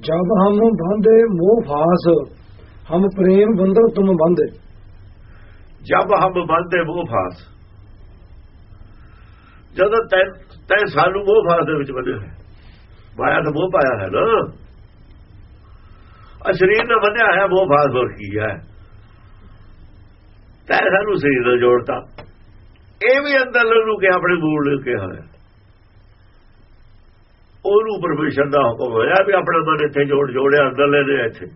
ਜਦ ਹਮ ਬੰਦੇ ਮੋਹ ਫਾਸ, ਹਮ ਪ੍ਰੇਮ ਬੰਧਨ ਤੁਮ ਬੰਦੇ। ਜਦ ਹਮ ਬੰਦੇ ਮੋਹ ਫਾਸ। ਜਦ ਤੈ ਸਾਨੂੰ ਮੋਹ ਫਾਸ ਦੇ ਵਿੱਚ ਬੰਨਿਆ ਹੈ ਮਾਇਆ ਤਾਂ ਮੋਹ ਪਾਇਆ ਹੈ ਨਾ। ਆ ਸਰੀਰ ਨਾਲ ਬੰਨਿਆ ਹੈ ਮੋਹ ਫਾਸ ਹੋਰ ਕੀ ਹੈ। ਤੈ ਸਾਨੂੰ ਸਰੀਰ ਨਾਲ ਜੋੜਤਾ। ਇਹ ਵੀ ਅੰਦਰ ਲੁਕੇ ਆਪਣੇ ਮੂਲ ਲੁਕੇ ਹੋਇਆ। ਉਹਨੂੰ ਪਰਮੇਸ਼ਰ ਦਾ ਹੁਕਮ ਹੋਇਆ ਵੀ ਆਪਣਾ ਮਨ ਇੱਥੇ ਜੋੜ ਜੋੜਿਆ ਅੰਦਰਲੇ ਨੇ ਇੱਥੇ।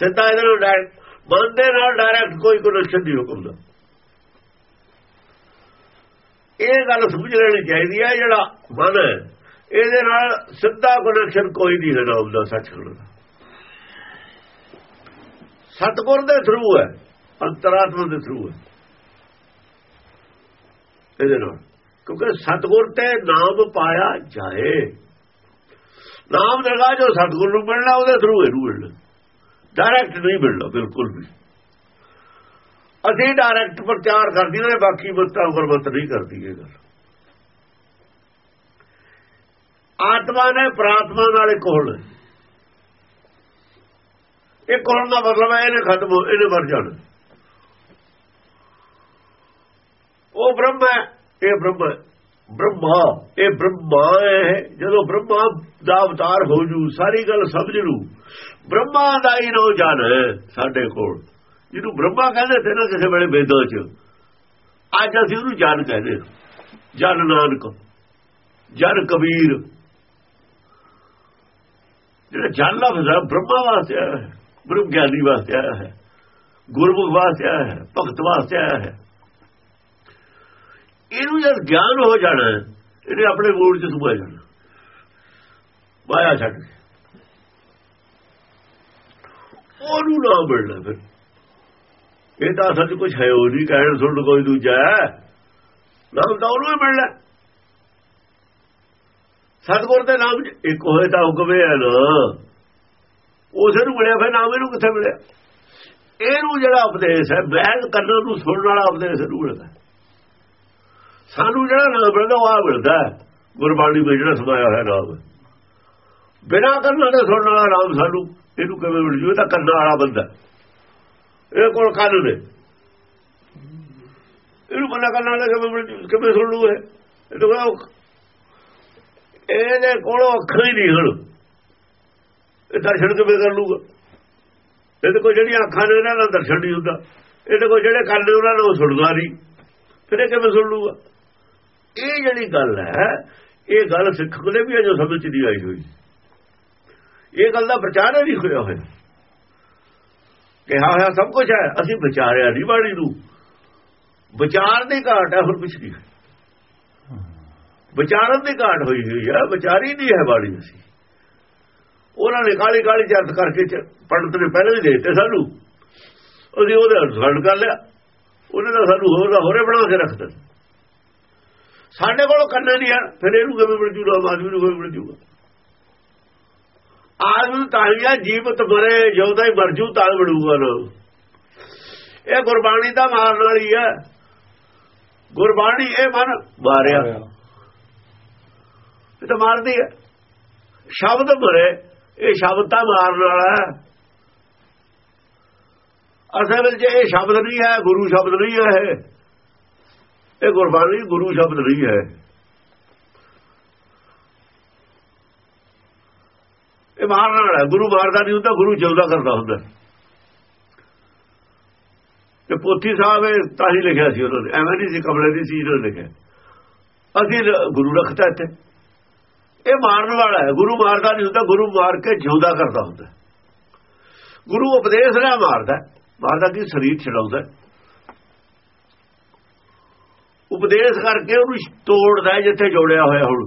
ਸਿੱਧਾ ਇਹਦੇ ਨਾਲ ਡਾਇਰੈਕਟ ਮਨ ਦੇ ਨਾਲ ਡਾਇਰੈਕਟ ਕੋਈ ਕਨੈਕਸ਼ਨ ਨਹੀਂ ਹੁਕਮ ਦਾ ਇਹ ਗੱਲ ਸਮਝ ਲੈਣੀ ਚਾਹੀਦੀ ਹੈ ਜਿਹੜਾ ਮਨ ਹੈ, ਇਹਦੇ ਨਾਲ ਸਿੱਧਾ ਕਨੈਕਸ਼ਨ ਕੋਈ ਨਹੀਂ ਹੈ ਨਾਮ ਦਾ ਸੱਚਖੰਡ ਦਾ। ਸਤਗੁਰ ਦੇ ਥਰੂ ਹੈ, ਅੰਤਰਾਤਮਾ ਦੇ ਥਰੂ ਹੈ। ਇਹਦੇ ਨਾਲ। ਕਿਉਂਕਿ ਸਤਗੁਰ ਤੇ ਨਾਮ ਪਾਇਆ ਜਾਏ। ਨਾਮ ਦਰਗਾ ਜੋ ਸਤਗੁਰ ਨੂੰ ਮਿਲਣਾ, ਉਹਦੇ ਥਰੂ ਇਹਨੂੰ ਮਿਲਣਾ। ਡਾਇਰੈਕਟ ਨਹੀਂ ਮਿਲਣਾ, ਬਿਲਕੁਲ ਵੀ। ਅਸੀਂ ਡਾਇਰੈਕਟ ਪ੍ਰਚਾਰ ਕਰਦੀ ਨੇ ਬਾਕੀ ਮਤਾਂ ਗੁਰਮਤ ਨਹੀਂ ਕਰਦੀ ਇਹ ਗੱਲ। ਆਤਮਾ ਨੇ ਪ੍ਰਾਤਮਾ ਨਾਲ ਇੱਕ ਹੋਣ। ਇਹ ਕੋਣ ਦਾ ਮਤਲਬ ਹੈ ਇਹਨੇ ਖਤਮ ਹੋ ਇਹਨੇ ਮਰ ਜਾਣਾ। ਉਹ ਬ੍ਰਹਮ ਹੈ। ਇਹ ਬ੍ਰਹਮ ਬ੍ਰਹਮਾ, ਇਹ ਬ੍ਰਹਮਾ ਹੈ। ਜਦੋਂ ਬ੍ਰਹਮਾ ਦਾ ਅਵਤਾਰ ਹੋ ਜੂ, ਸਾਰੀ ਗੱਲ ਸਮਝ ਲੂ। ਬ੍ਰਹਮਾ ਦਾ ਹੀ ਨੋ ਜਨ ਹੈ ਸਾਡੇ ਕੋਲ। ਜਿਹਨੂੰ ਬ੍ਰਹਮਾ ਕਹਿੰਦੇ ਤੇ ਨਾ ਕਿਸੇ ਵੇਲੇ ਵੇਦਾਂ 'ਚ। ਅੱਜ ਅਸੀਂ ਉਹਨੂੰ ਜਨ ਕਹਿੰਦੇ ਜਨ ਨਾਨਕ, ਜਨ ਕਬੀਰ। ਜਿਹੜਾ ਜਨ ਲਫ਼ਜ਼ ਹੈ ਬ੍ਰਹਮਾ ਵਾਸਤੇ ਆਇਆ ਹੈ। ਬ੍ਰਹਮ ਗਿਆਨੀ ਵਾਸਤੇ ਆਇਆ ਹੈ। ਗੁਰਮੁਖ ਵਾਸਤੇ ਆਇਆ ਹੈ। ਭਗਤ ਵਾਸਤੇ ਆਇਆ ਹੈ। ਇਹਨੂੰ ਜਦ ਗਿਆਨ ਹੋ ਜਾਣਾ ਇਹਨੇ ਆਪਣੇ ਮੂਲ 'ਚ ਸੁਭਾ ਜਾਣਾ। ਮਾਇਆ ਛੱਡ ਕੇ ਉਹਨੂੰ ਨਾ ਮਿਲਣਾ ਫਿਰ। ਇਹ ਤਾਂ ਸੱਚ 'ਚ ਕੁਝ ਹੈ ਉਹ ਨਹੀਂ, ਕਹਿਣ ਸੁਣ ਕੋਈ ਦੂਜਾ ਨਾਮ ਤਾਂ ਉਹਨੂੰ ਹੀ ਮਿਲਣਾ। ਸਤਗੁਰ ਦੇ ਨਾਮ ਇੱਕ ਹੋਏ ਤਾਂ ਹੁਕਮੇ ਹੈ ਨਾ, ਉਸੇ ਨੂੰ ਮਿਲਿਆ ਫਿਰ ਨਾਮ ਇਹਨੂੰ ਕਿੱਥੇ ਮਿਲਿਆ? ਇਹਨੂੰ ਜਿਹੜਾ ਉਪਦੇਸ਼ ਹੈ ਬਹਿਨ ਕਰਨ ਨੂੰ ਸੁਣਨ ਵਾਲਾ ਉਪਦੇਸ਼ ਨੂੰ ਮਿਲਦਾ। ਸਾਨੂੰ ਜਿਹੜਾ ਨਾਮ ਮਿਲਦਾ ਉਹ ਆ ਮਿਲਦਾ ਗੁਰਬਾਣੀ ਵਿੱਚ ਜਿਹੜਾ ਸਮਾਇਆ ਹੋਇਆ ਨਾਮ। ਬਿਨਾ ਕੰਨਾਂ ਦੇ ਸੁਣਨ ਵਾਲਾ ਨਾਮ ਸਾਨੂੰ ਇਹਨੂੰ ਕਿਵੇਂ ਮਿਲ ਜੂ? ਇਹ ਤਾਂ ਕੰਨਾਂ ਵਾਲਾ ਬੰਦਾ ਇਹ ਕੋਲ ਕੰਨ ਨੇ। ਇਹਨੂੰ ਬੰਦਾ ਕਰਨ ਵਾਲਾ ਕਿਵੇਂ ਮਿਲ ਜੂ? ਕਿਵੇਂ ਸੁਣ ਲੂ ਇਹ? ਇਹ ਤਾਂ ਇਹਦੇ ਕੋਲੋਂ ਅੱਖਾਂ ਹੀ ਨਹੀਂ ਹਣ ਇਹ ਦਰਸ਼ਨ ਕਿਵੇਂ ਕਰ ਲੂਗਾ? ਇਹਦੇ ਕੋਲ ਜਿਹੜੀਆਂ ਅੱਖਾਂ ਨੇ ਉਹਨਾਂ ਦਾ ਦਰਸ਼ਨ ਨਹੀਂ ਹੁੰਦਾ। ਇਹਦੇ ਕੋਲ ਜਿਹੜੇ ਕੰਨ ਨੇ ਉਹਨਾਂ ਨੂੰ ਸੁਣਦਾ ਨਹੀਂ। ਫਿਰ ਇਹ ਕਿਵੇਂ ਸੁਣ ਲੂਗਾ? ਇਹ ਜਿਹੜੀ ਗੱਲ ਹੈ, ਇਹ ਗੱਲ ਸਿੱਖ ਕੋਲੇ ਵੀ ਅਜੇ ਸਮਝ ਨਹੀਂ ਆਈ ਹੋਈ। ਇਹ ਗੱਲ ਦਾ ਪ੍ਰਚਾਰ ਨਹੀਂ ਹੋਇਆ ਹੋਇਆ। ਕਿਹਾ ਹੋਇਆ ਸਭ ਕੁਝ ਹੈ, ਅਸੀਂ ਵਿਚਾਰਿਆ ਨਹੀਂ ਬਾਣੀ ਨੂੰ। ਵਿਚਾਰ ਦੀ ਘਾਟ ਹੈ, ਹੋਰ ਕੁਝ ਨਹੀਂ ਵਿਚਾਰਨ ਦੀ ਘਾਟ ਹੋਈ ਹੋਈ ਹੈ, ਵਿਚਾਰੀ ਨਹੀਂ ਹੈ ਬਾਣੀ ਅਸੀਂ। ਉਹਨਾਂ ਨੇ ਕਾਲੀ ਕਾਲੀ ਚਰਤ ਕਰਕੇ ਪੰਡਤ ਨੇ ਪਹਿਲਾਂ ਹੀ ਦੇਤੇ ਸਾਨੂੰ। ਅਸੀਂ ਉਹਦੇ ਅਨੁਸਰਨ ਕਰ ਲਿਆ। ਉਹਨੇ ਤਾਂ ਸਾਨੂੰ ਹੋਰ ਦਾ ਹੋਰੇ ਬਣਾ ਕੇ ਰੱਖਤਾ ਸਾਡੇ ਕੋਲ ਕੰਨੇ ਨਹੀਂ ਹੈ ਫਿਰ ਇਹਨੂੰ ਕਿਵੇਂ ਮਿਲ ਜੂਗਾ? ਆਦਮੀ ਨੂੰ ਕਿਵੇਂ ਮਿਲ ਜੂਗਾ? ਆਦਮੀ ਤਾਂ ਹੀ ਜੀਵਤ ਮਰੇ ਜਿਉਂਦਾ ਹੀ ਮਰ ਜੂ ਤਾਂ ਮਿਲੂਗਾ ਨਾ। ਇਹ ਗੁਰਬਾਣੀ ਦਾ ਮਾਰਨ ਵਾਲੀ ਹੈ ਗੁਰਬਾਣੀ ਇਹ ਮਨ ਮਾਰਿਆ। ਇਹ ਤਾਂ ਮਾਰਦੀ ਹੈ ਸ਼ਬਦ ਮਰੇ ਇਹ ਸ਼ਬਦ ਤਾਂ ਮਾਰਨ ਵਾਲਾ ਹੈ। ਅਸਲ ਵਿੱਚ ਇਹ ਸ਼ਬਦ ਨਹੀਂ ਹੈ ਗੁਰੂ ਸ਼ਬਦ ਨਹੀਂ ਹੈ ਇਹ ਗੁਰਬਾਣੀ ਗੁਰੂ ਸ਼ਬਦ ਨਹੀਂ ਹੈ। ਇਹ ਮਾਰਨ ਵਾਲਾ ਗੁਰੂ ਮਾਰਦਾ ਨਹੀਂ ਹੁੰਦਾ, ਗੁਰੂ ਜਿਉਂਦਾ ਕਰਦਾ ਹੁੰਦਾ। ਤੇ ਪੋਥੀ ਸਾਹਿਬ ਇਹ ਤਾਂ ਹੀ ਲਿਖਿਆ ਸੀ ਉਹਨਾਂ ਨੇ, ਐਵੇਂ ਨਹੀਂ ਸੀ, ਕਮਲੇ ਦੀ ਸੀ ਉਹਨਾਂ ਲਿਖਿਆ। ਅਸੀਂ ਗੁਰੂ ਰੱਖਦਾ ਇੱਥੇ। ਇਹ ਮਾਰਨ ਵਾਲਾ ਹੈ, ਗੁਰੂ ਮਾਰਦਾ ਨਹੀਂ ਹੁੰਦਾ, ਗੁਰੂ ਮਾਰ ਕੇ ਜਿਉਂਦਾ ਕਰਦਾ ਹੁੰਦਾ। ਗੁਰੂ ਉਪਦੇਸ਼ ਨਾਲ ਮਾਰਦਾ ਮਾਰਦਾ ਕਿ ਸਰੀਰ ਛਡਾਉਂਦਾ ਉਪਦੇਸ਼ ਕਰਕੇ ਉਹਨੂੰ ਤੋੜਦਾ ਜਿੱਥੇ ਜੋੜਿਆ ਹੋਇਆ ਹੁਣ।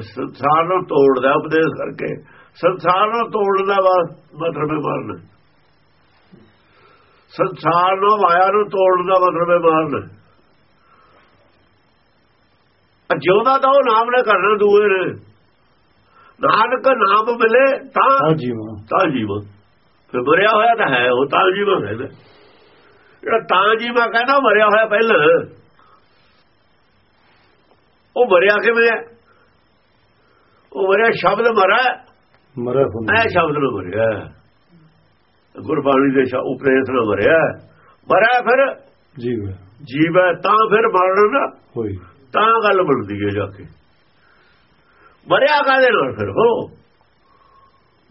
ਸੰਸਾਰ ਨੂੰ ਤੋੜਦਾ ਉਪਦੇਸ਼ ਕਰਕੇ। ਸੰਸਾਰ ਨੂੰ ਤੋੜਨ ਦਾ ਮਤਲਬ ਹੈ ਮਾਰਨਾ। ਸੰਸਾਰ ਨੂੰ ਮਾਇਆ ਨੂੰ ਤੋੜਨ ਦਾ ਮਤਲਬ ਹੈ ਮਾਰਨਾ। ਜਿਉਂਦਾ ਤਾਂ ਉਹ ਨਾਮ ਨੇ ਕਰਨਾ ਦੂਏ ਨੇ। ਨਾਨਕ ਨਾਮ ਮਿਲੇ ਤਾਂ ਜੀਵਾ। ਤਾਂ ਜੀਵਾ। ਫਿਰ ਮਰਿਆ ਹੋਇਆ ਤਾਂ ਹੈ ਉਹ ਤਾਂ ਜੀਵਾ ਕਹਿੰਦਾ। ਜਿਹੜਾ ਤਾਂ ਜੀਵਾ ਕਹਿੰਦਾ ਮਰਿਆ ਹੋਇਆ ਪਹਿਲਾਂ। ਉਹ ਮਰਿਆ ਕਿਵੇਂ ਹੈ? ਉਹ ਮਰਿਆ ਸ਼ਬਦ ਮਰਾ ਮਰਿਆ ਫੁੱਲ ਐ ਸ਼ਬਦ ਨੂੰ ਮਰਿਆ ਗੁਰਬਾਣੀ ਦੇ ਸ਼ਾ ਉਪਦੇਸ਼ ਨਾਲ ਮਰਿਆ ਮਰਿਆ ਫਿਰ? ਜੀਵ ਜੀਵ ਹੈ ਤਾਂ ਫਿਰ ਮਰਨ ਨਾ। ਹੋਈ। ਤਾਂ ਗੱਲ ਬਣਦੀ ਹੈ ਜਾ ਕੇ। ਮਰਿਆ ਕਾਦੇ ਨਾਲ ਫਿਰ? ਹੋ।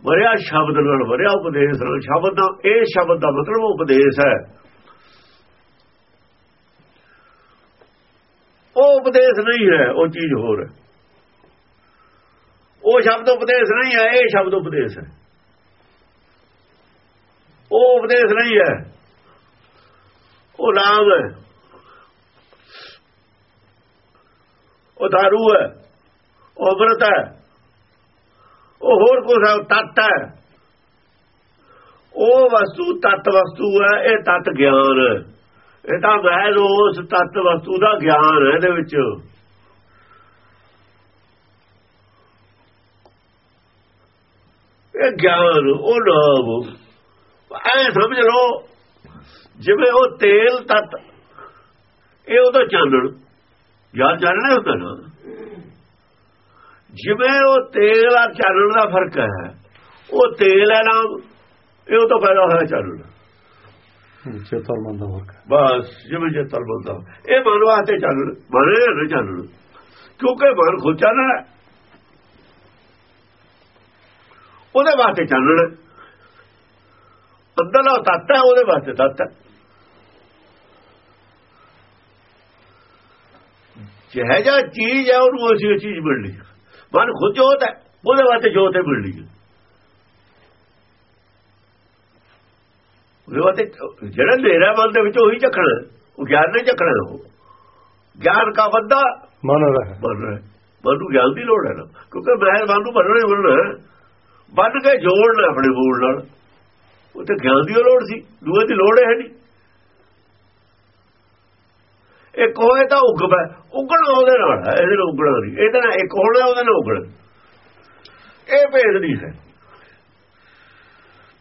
ਮਰਿਆ ਸ਼ਬਦ ਨਾਲ ਮਰਿਆ ਉਪਦੇਸ਼ ਨਾਲ। ਸ਼ਬਦ ਦਾ ਇਹ ਸ਼ਬਦ ਦਾ ਮਤਲਬ ਉਪਦੇਸ਼ ਹੈ। ਉਹ ਉਪਦੇਸ਼ ਨਹੀਂ ਹੈ, ਉਹ ਚੀਜ਼ ਹੋਰ ਹੈ। ਉਹ ਸ਼ਬਦ ਉਪਦੇਸ਼ ਨਹੀਂ ਹੈ, ਇਹ ਸ਼ਬਦ ਉਪਦੇਸ਼ ਹੈ। ਉਹ ਉਪਦੇਸ਼ ਨਹੀਂ ਹੈ, ਉਹ ਨਾਮ ਹੈ। ਉਹ ਦਾਰੂ ਹੈ, ਉਹ ਅੰਮ੍ਰਿਤ ਹੈ, ਉਹ ਹੋਰ ਕੁਝ ਹੈ, ਉਹ ਤੱਤ ਹੈ। ਉਹ ਵਸਤੂ ਤੱਤ ਵਸਤੂ ਹੈ, ਇਹ ਤੱਤ ਗਿਆਨ ਹੈ। ਇਹ ਤਾਂ ਮਹਿਜ਼ ਉਸ ਤੱਤ ਵਸਤੂ ਦਾ ਗਿਆਨ ਹੈ ਇਹਦੇ ਵਿੱਚ। ਇਹ ਗਿਆਨ, ਉਹ ਨਾਮ, ਐ ਸਮਝ ਲਓ, ਜਿਵੇਂ ਉਹ ਤੇਲ ਤੱਤ, ਇਹ ਉਹਦਾ ਚਾਨਣ। ਯਾਰ ਚਾਨਣਾ ਹੁੰਦਾ ਨਾ ਜਿਵੇਂ ਉਹ ਤੇਲ ਆ ਚਾਨਣ ਦਾ ਫ਼ਰਕ ਹੈ, ਉਹ ਤੇਲ ਹੈ ਨਾਮ, ਇਹ ਉਹ ਤੋਂ ਪੈਦਾ ਹੋਇਆ ਚਾਨਣ। ਚੇਤਰ ਮਨ ਦਾ ਵਰਕ ਬਸ, ਜਿਵੇਂ ਜੇ ਤਲ ਬੰਦਾ ਇਹ ਮਨ ਵਾਸਤੇ ਚਾਨਣ ਮਨ ਨਹੀਂ ਚਾਨਣ ਕਿਉਂਕਿ ਮਨ ਖੁਦ ਚੱਲਣਾ ਉਹਦੇ ਵਾਸਤੇ ਚੱਲਣਾ ਹੈ। ਅੰਦਰਲਾ ਤੱਤ ਹੈ, ਉਹਦੇ ਵਾਸਤੇ ਤੱਤ ਹੈ। ਜਿਹੇ ਜਿਹਾ ਚੀਜ਼ ਹੈ, ਉਹਨੂੰ ਅਸੀਂ ਉਹ ਚੀਜ਼ ਮਿਲਣੀ ਮਨ ਖੁਦ ਜੋਤ ਹੈ, ਉਹਦੇ ਵਾਸਤੇ ਜੋਤ ਹੈ ਮਿਲਣੀ ਹੈ। ਵਾਸਤੇ ਜਿਹੜਾ ਨੇਰਾ ਮਨ ਦੇ ਵਿੱਚ ਉਹੀ ਚੱਕਣਾ ਉਹ ਗਿਆਨ ਨਹੀਂ ਚੱਕਣਾ ਉਹ। ਗਿਆਨ ਕਾ ਬੰਦਾ ਮਨ ਰਹਿ। ਬਣ ਰਿਹਾ। ਮਨ ਨੂੰ ਗਿਆਨ ਦੀ ਲੋੜ ਹੈ ਨਾ। ਕਿਉਂਕਿ ਮਹਿਰ ਮਨ ਨੂੰ ਬਣਨਾ ਹੀ ਬਣਨਾ ਹੈ। ਬੰਨ ਕੇ ਜੋੜਨਾ ਆਪਣੇ ਮੂਲ ਨਾਲ। ਉਹ ਤੇ ਗਿਆਨ ਦੀ ਲੋੜ ਸੀ। ਦੂਏ ਦੀ ਲੋੜ ਹੈ ਨਹੀਂ। ਇੱਕ ਹੋਏ ਤਾਂ ਉਗਵਾ ਉਗਣਾ ਉਹਦੇ ਨਾਲ ਇਹਦੇ ਨਾਲ ਉਗਣਾ ਨਹੀਂ। ਇਹਦੇ ਨਾਲ ਇੱਕ ਹੋਣਾ ਉਹਦੇ ਨਾਲ ਉਗਣਾ। ਇਹ ਭੇਦ ਨਹੀਂ ਹੈ।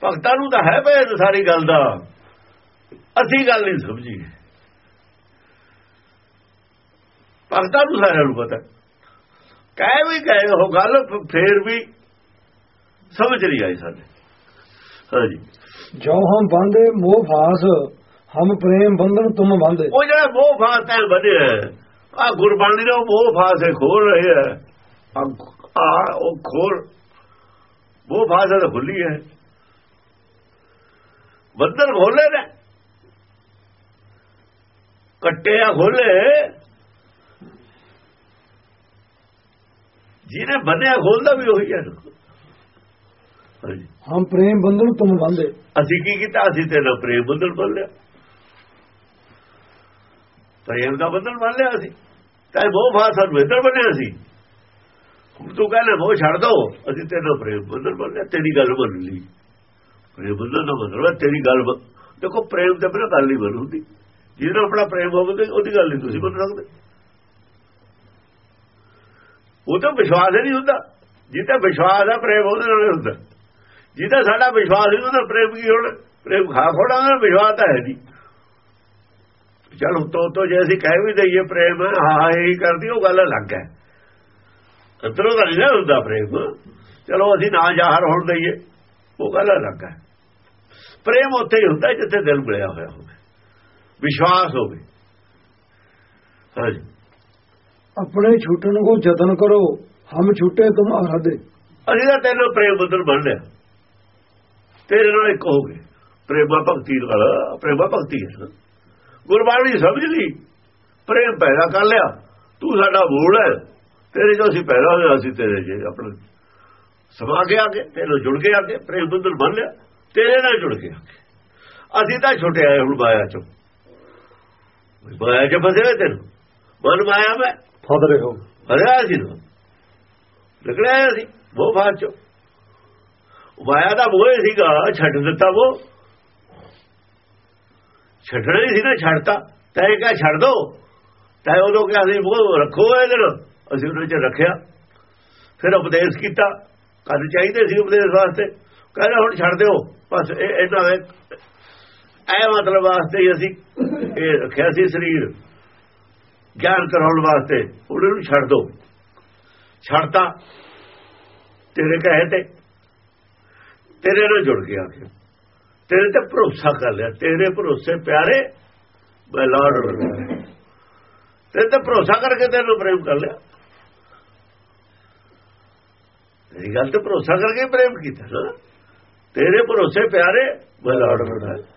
ਭਗਤਾਂ ਨੂੰ ਤਾਂ ਹੈ ਭੇਦ ਸਾਰੀ ਗੱਲ ਦਾ। ਅਸੀਂ ਗੱਲ ਨਹੀਂ ਸਮਝੀ। ਭਗਤਾਂ ਨੂੰ ਸਾਰਿਆਂ ਨੂੰ ਪਤਾ। ਕਹਿ ਵੀ ਗਏ ਉਹ ਗੱਲ ਫੇਰ ਵੀ ਸਮਝ ਨਹੀਂ ਆਈ ਸਾਡੇ। ਹਾਂਜੀ ਜੋ। ਹਮ ਬੰਦੇ ਮੋਹ ਫਾਸ ਹਮ ਪ੍ਰੇਮ ਬੰਧਨ ਤੁਮ ਬੰਦੇ ਉਹ ਜਿਹੜਾ ਮੋਹ ਫਾਸ ਹੈ ਬਣਿਆ ਆ ਗੁਰਬਾਣੀ ਦਾ ਮੋਹ ਫਾਸ ਹੈ ਖੋਲ ਰਹੇ ਹੈ। ਆ ਉਹ ਖੋਲ। ਮੋਹ ਫਾਸ ਤਾਂ ਖੁੱਲੀ ਹੈ। ਬੰਦਰ ਖੋਲੇ ਨੇ। ਕੱਟਿਆ ਖੋਲੇ ਜਿਹਨੇ ਬੰਨਿਆ ਖੋਲਦਾ ਵੀ ਉਹੀ ਹੈ। ਹਮ ਪ੍ਰੇਮ ਬੰਧਨ ਤੁਮ ਬੰਦੇ। ਅਸੀਂ ਕੀ ਕੀਤਾ? ਅਸੀਂ ਤੇ ਨਾ ਪ੍ਰੇਮ ਬੰਧਨ ਬੰਨ ਲਿਆ। ਪ੍ਰੇਮ ਦਾ ਬੰਧਨ ਬੰਨ ਲਿਆ ਅਸੀਂ। ਤਾਂ ਉਹ ਬਾਤ ਸਾਨੂੰ ਇੱਧਰ ਬੰਨਿਆ ਸੀ। ਹੁਣ ਤੂੰ ਕਹਿੰਦਾ ਉਹ ਛੱਡ ਦੋ। ਅਸੀਂ ਤੇ ਨਾ ਪ੍ਰੇਮ ਬੰਧਨ ਬੰਨ ਲਿਆ। ਤੇਰੀ ਗੱਲ ਮੰਨ ਲਈ। ਪ੍ਰੇਮ ਬੰਧਨ ਦਾ ਮਤਲਬ ਤੇਰੀ ਗੱਲ ਦੇਖੋ, ਪ੍ਰੇਮ ਤੇ ਬਿਨਾਂ ਗੱਲ ਨਹੀਂ ਬਣ ਹੁੰਦੀ ਨਾਲ ਆਪਣਾ ਪ੍ਰੇਮ ਹੋਵੇ ਤੇ ਉਹਦੀ ਗੱਲ ਨਹੀਂ ਤੁਸੀਂ ਮੰਨ ਸਕਦੇ। ਉਹ ਤਾਂ ਵਿਸ਼ਵਾਸ ਹੀ ਨਹੀਂ ਹੁੰਦਾ। ਜਿਹਦਾ ਵਿਸ਼ਵਾਸ ਹੈ ਪ੍ਰੇਮ ਉਹਦੇ ਨਾਲ ਹੁੰਦਾ। ਜਿਹਦਾ ਸਾਡਾ ਵਿਸ਼ਵਾਸ ਨਹੀਂ ਉਹਦਾ ਪ੍ਰੇਮ ਕੀ ਹੋਣਾ? ਪ੍ਰੇਮ ਖਾ ਖੋੜਾ ਦਾ ਵਿਸ਼ਵਾਸ ਤਾਂ ਹੈ ਨਹੀਂ। ਚਲ ਉਤੋਂ ਤੋਂ ਜੇ ਅਸੀਂ ਕਹਿ ਵੀ ਦਈਏ ਪ੍ਰੇਮ, ਹਾਂ ਇਹੀ ਕਰਦੀ, ਉਹ ਗੱਲ ਅਲੱਗ ਹੈ। ਅੰਦਰੋਂ ਤਾਂ ਨਹੀਂ ਨਾ ਹੁੰਦਾ ਪ੍ਰੇਮ। ਚਲੋ, ਅਸੀਂ ਨਾ ਜ਼ਾਹਰ ਹੋਣ ਦਈਏ, ਉਹ ਗੱਲ ਅਲੱਗ ਹੈ। ਪ੍ਰੇਮ ਉੱਥੇ ਹੀ ਹੁੰਦਾ ਜਿੱਥੇ ਦਿਲ ਮਿਲਿਆ ਹੋਇਆ ਹੋਵੇ। ਵਿਸ਼ਵਾਸ ਹੋਵੇ। ਹਾਂਜੀ। ਆਪਣੇ ਛੁੱਟਣ ਕੋ ਯਤਨ ਕਰੋ ਹਮ ਛੁੱਟੇ ਤੁਮ ਆਰਾਧੇ। ਅਸੀਂ ਤਾਂ ਤੈਨੂੰ ਪ੍ਰੇਮ ਬੰਧਨ ਬਣ ਲਿਆ। ਤੇਰੇ ਨਾਲ ਇੱਕ ਹੋ ਗਏ। ਪ੍ਰੇਮਾ ਭਗਤੀ ਨਾਲ ਪ੍ਰੇਮਾ ਭਗਤੀ ਹੈ ਗੁਰਬਾਣੀ ਸਮਝ ਲਈ। ਪ੍ਰੇਮ ਪੈਦਾ ਕਰ ਲਿਆ। ਤੂੰ ਸਾਡਾ ਮੂਲ ਹੈ। ਤੇਰੇ ਜੋ ਅਸੀਂ ਪੈਦਾ ਹੋਇਆ ਅਸੀਂ ਤੇਰੇ ਜੇ ਆਪਣੇ ਸਮਾ ਕੇ ਆ ਕੇ ਤੇਰੇ ਨਾਲ ਜੁੜ ਕੇ ਆ ਕੇ ਪ੍ਰੇਮ ਬੰਧਨ ਬਣ ਲਿਆ। ਤੇਰੇ ਨਾਲ ਜੁੜ ਕੇ ਆ ਕੇ ਅਸੀਂ ਤਾਂ ਛੁੱਟੇ ਆਏ ਹੁਣ ਮਾਇਆ ਚੋਂ। ਮਾਇਆ ਚ ਫਸੇ ਹੋਏ ਤੈਨੂੰ। ਮਨ ਮਾਇਆ ਮੈਂ। ਫਦ ਰਹੇ ਹੋ। ਹਰਿਆ ਸੀ ਨਾ। ਨਿਕਲਿਆ ਸੀ ਉਹ ਬਾਅਦ ਚੋਂ। ਮਾਇਆ ਦਾ ਮੋਹ ਸੀਗਾ ਛੱਡ ਦਿੱਤਾ ਉਹ ਛੱਡਣਾ ਹੀ ਸੀ ਨਾ ਛੱਡਤਾ। ਤੈ ਕਿਹਾ ਛੱਡ ਦੋ। ਤੈ ਉਦੋਂ ਕਿਹਾ ਸੀ ਉਹ ਰੱਖੋ ਇਹਦੇ ਨਾਲ ਅਸੀਂ ਉਹਦੇ ਚ ਰੱਖਿਆ। ਫਿਰ ਉਪਦੇਸ਼ ਕੀਤਾ। ਕੰਨ ਚਾਹੀਦੇ ਸੀ ਉਪਦੇਸ਼ ਵਾਸਤੇ। ਕਹਿੰਦੇ ਹੁਣ ਛੱਡ ਦਿਓ, ਬਸ ਇਹ ਇਹਨਾਂ ਦੇ ਐ ਮਤਲਬ ਵਾਸਤੇ ਹੀ ਅਸੀਂ ਇਹ ਰੱਖਿਆ ਸੀ ਸਰੀਰ, ਗਿਆਨ ਕਰਾਉਣ ਵਾਸਤੇ ਉਹਨਾਂ ਨੂੰ ਛੱਡ ਦੋ ਛੱਡਤਾ, ਤੇਰੇ ਕਹੇ ਤੇ, ਤੇਰੇ ਨਾਲ ਜੁੜ ਗਿਆ ਕਿ। ਤੇਰੇ ਤੇ ਭਰੋਸਾ ਕਰ ਲਿਆ, ਤੇਰੇ ਭਰੋਸੇ ਪਿਆਰੇ, ਮੈਂ ਲਾਡ ਤੇਰੇ ਤੇ ਭਰੋਸਾ ਕਰਕੇ ਤੈਨੂੰ ਪ੍ਰੇਮ ਕਰ ਲਿਆ। ਤੇਰੀ ਗੱਲ ਤੇ ਭਰੋਸਾ ਕਰਕੇ ਪ੍ਰੇਮ ਕੀਤਾ ਨਾ। ਤੇਰੇ ਭਰੋਸੇ ਪਿਆਰੇ ਮੈਂ ਰੱਖਿਆ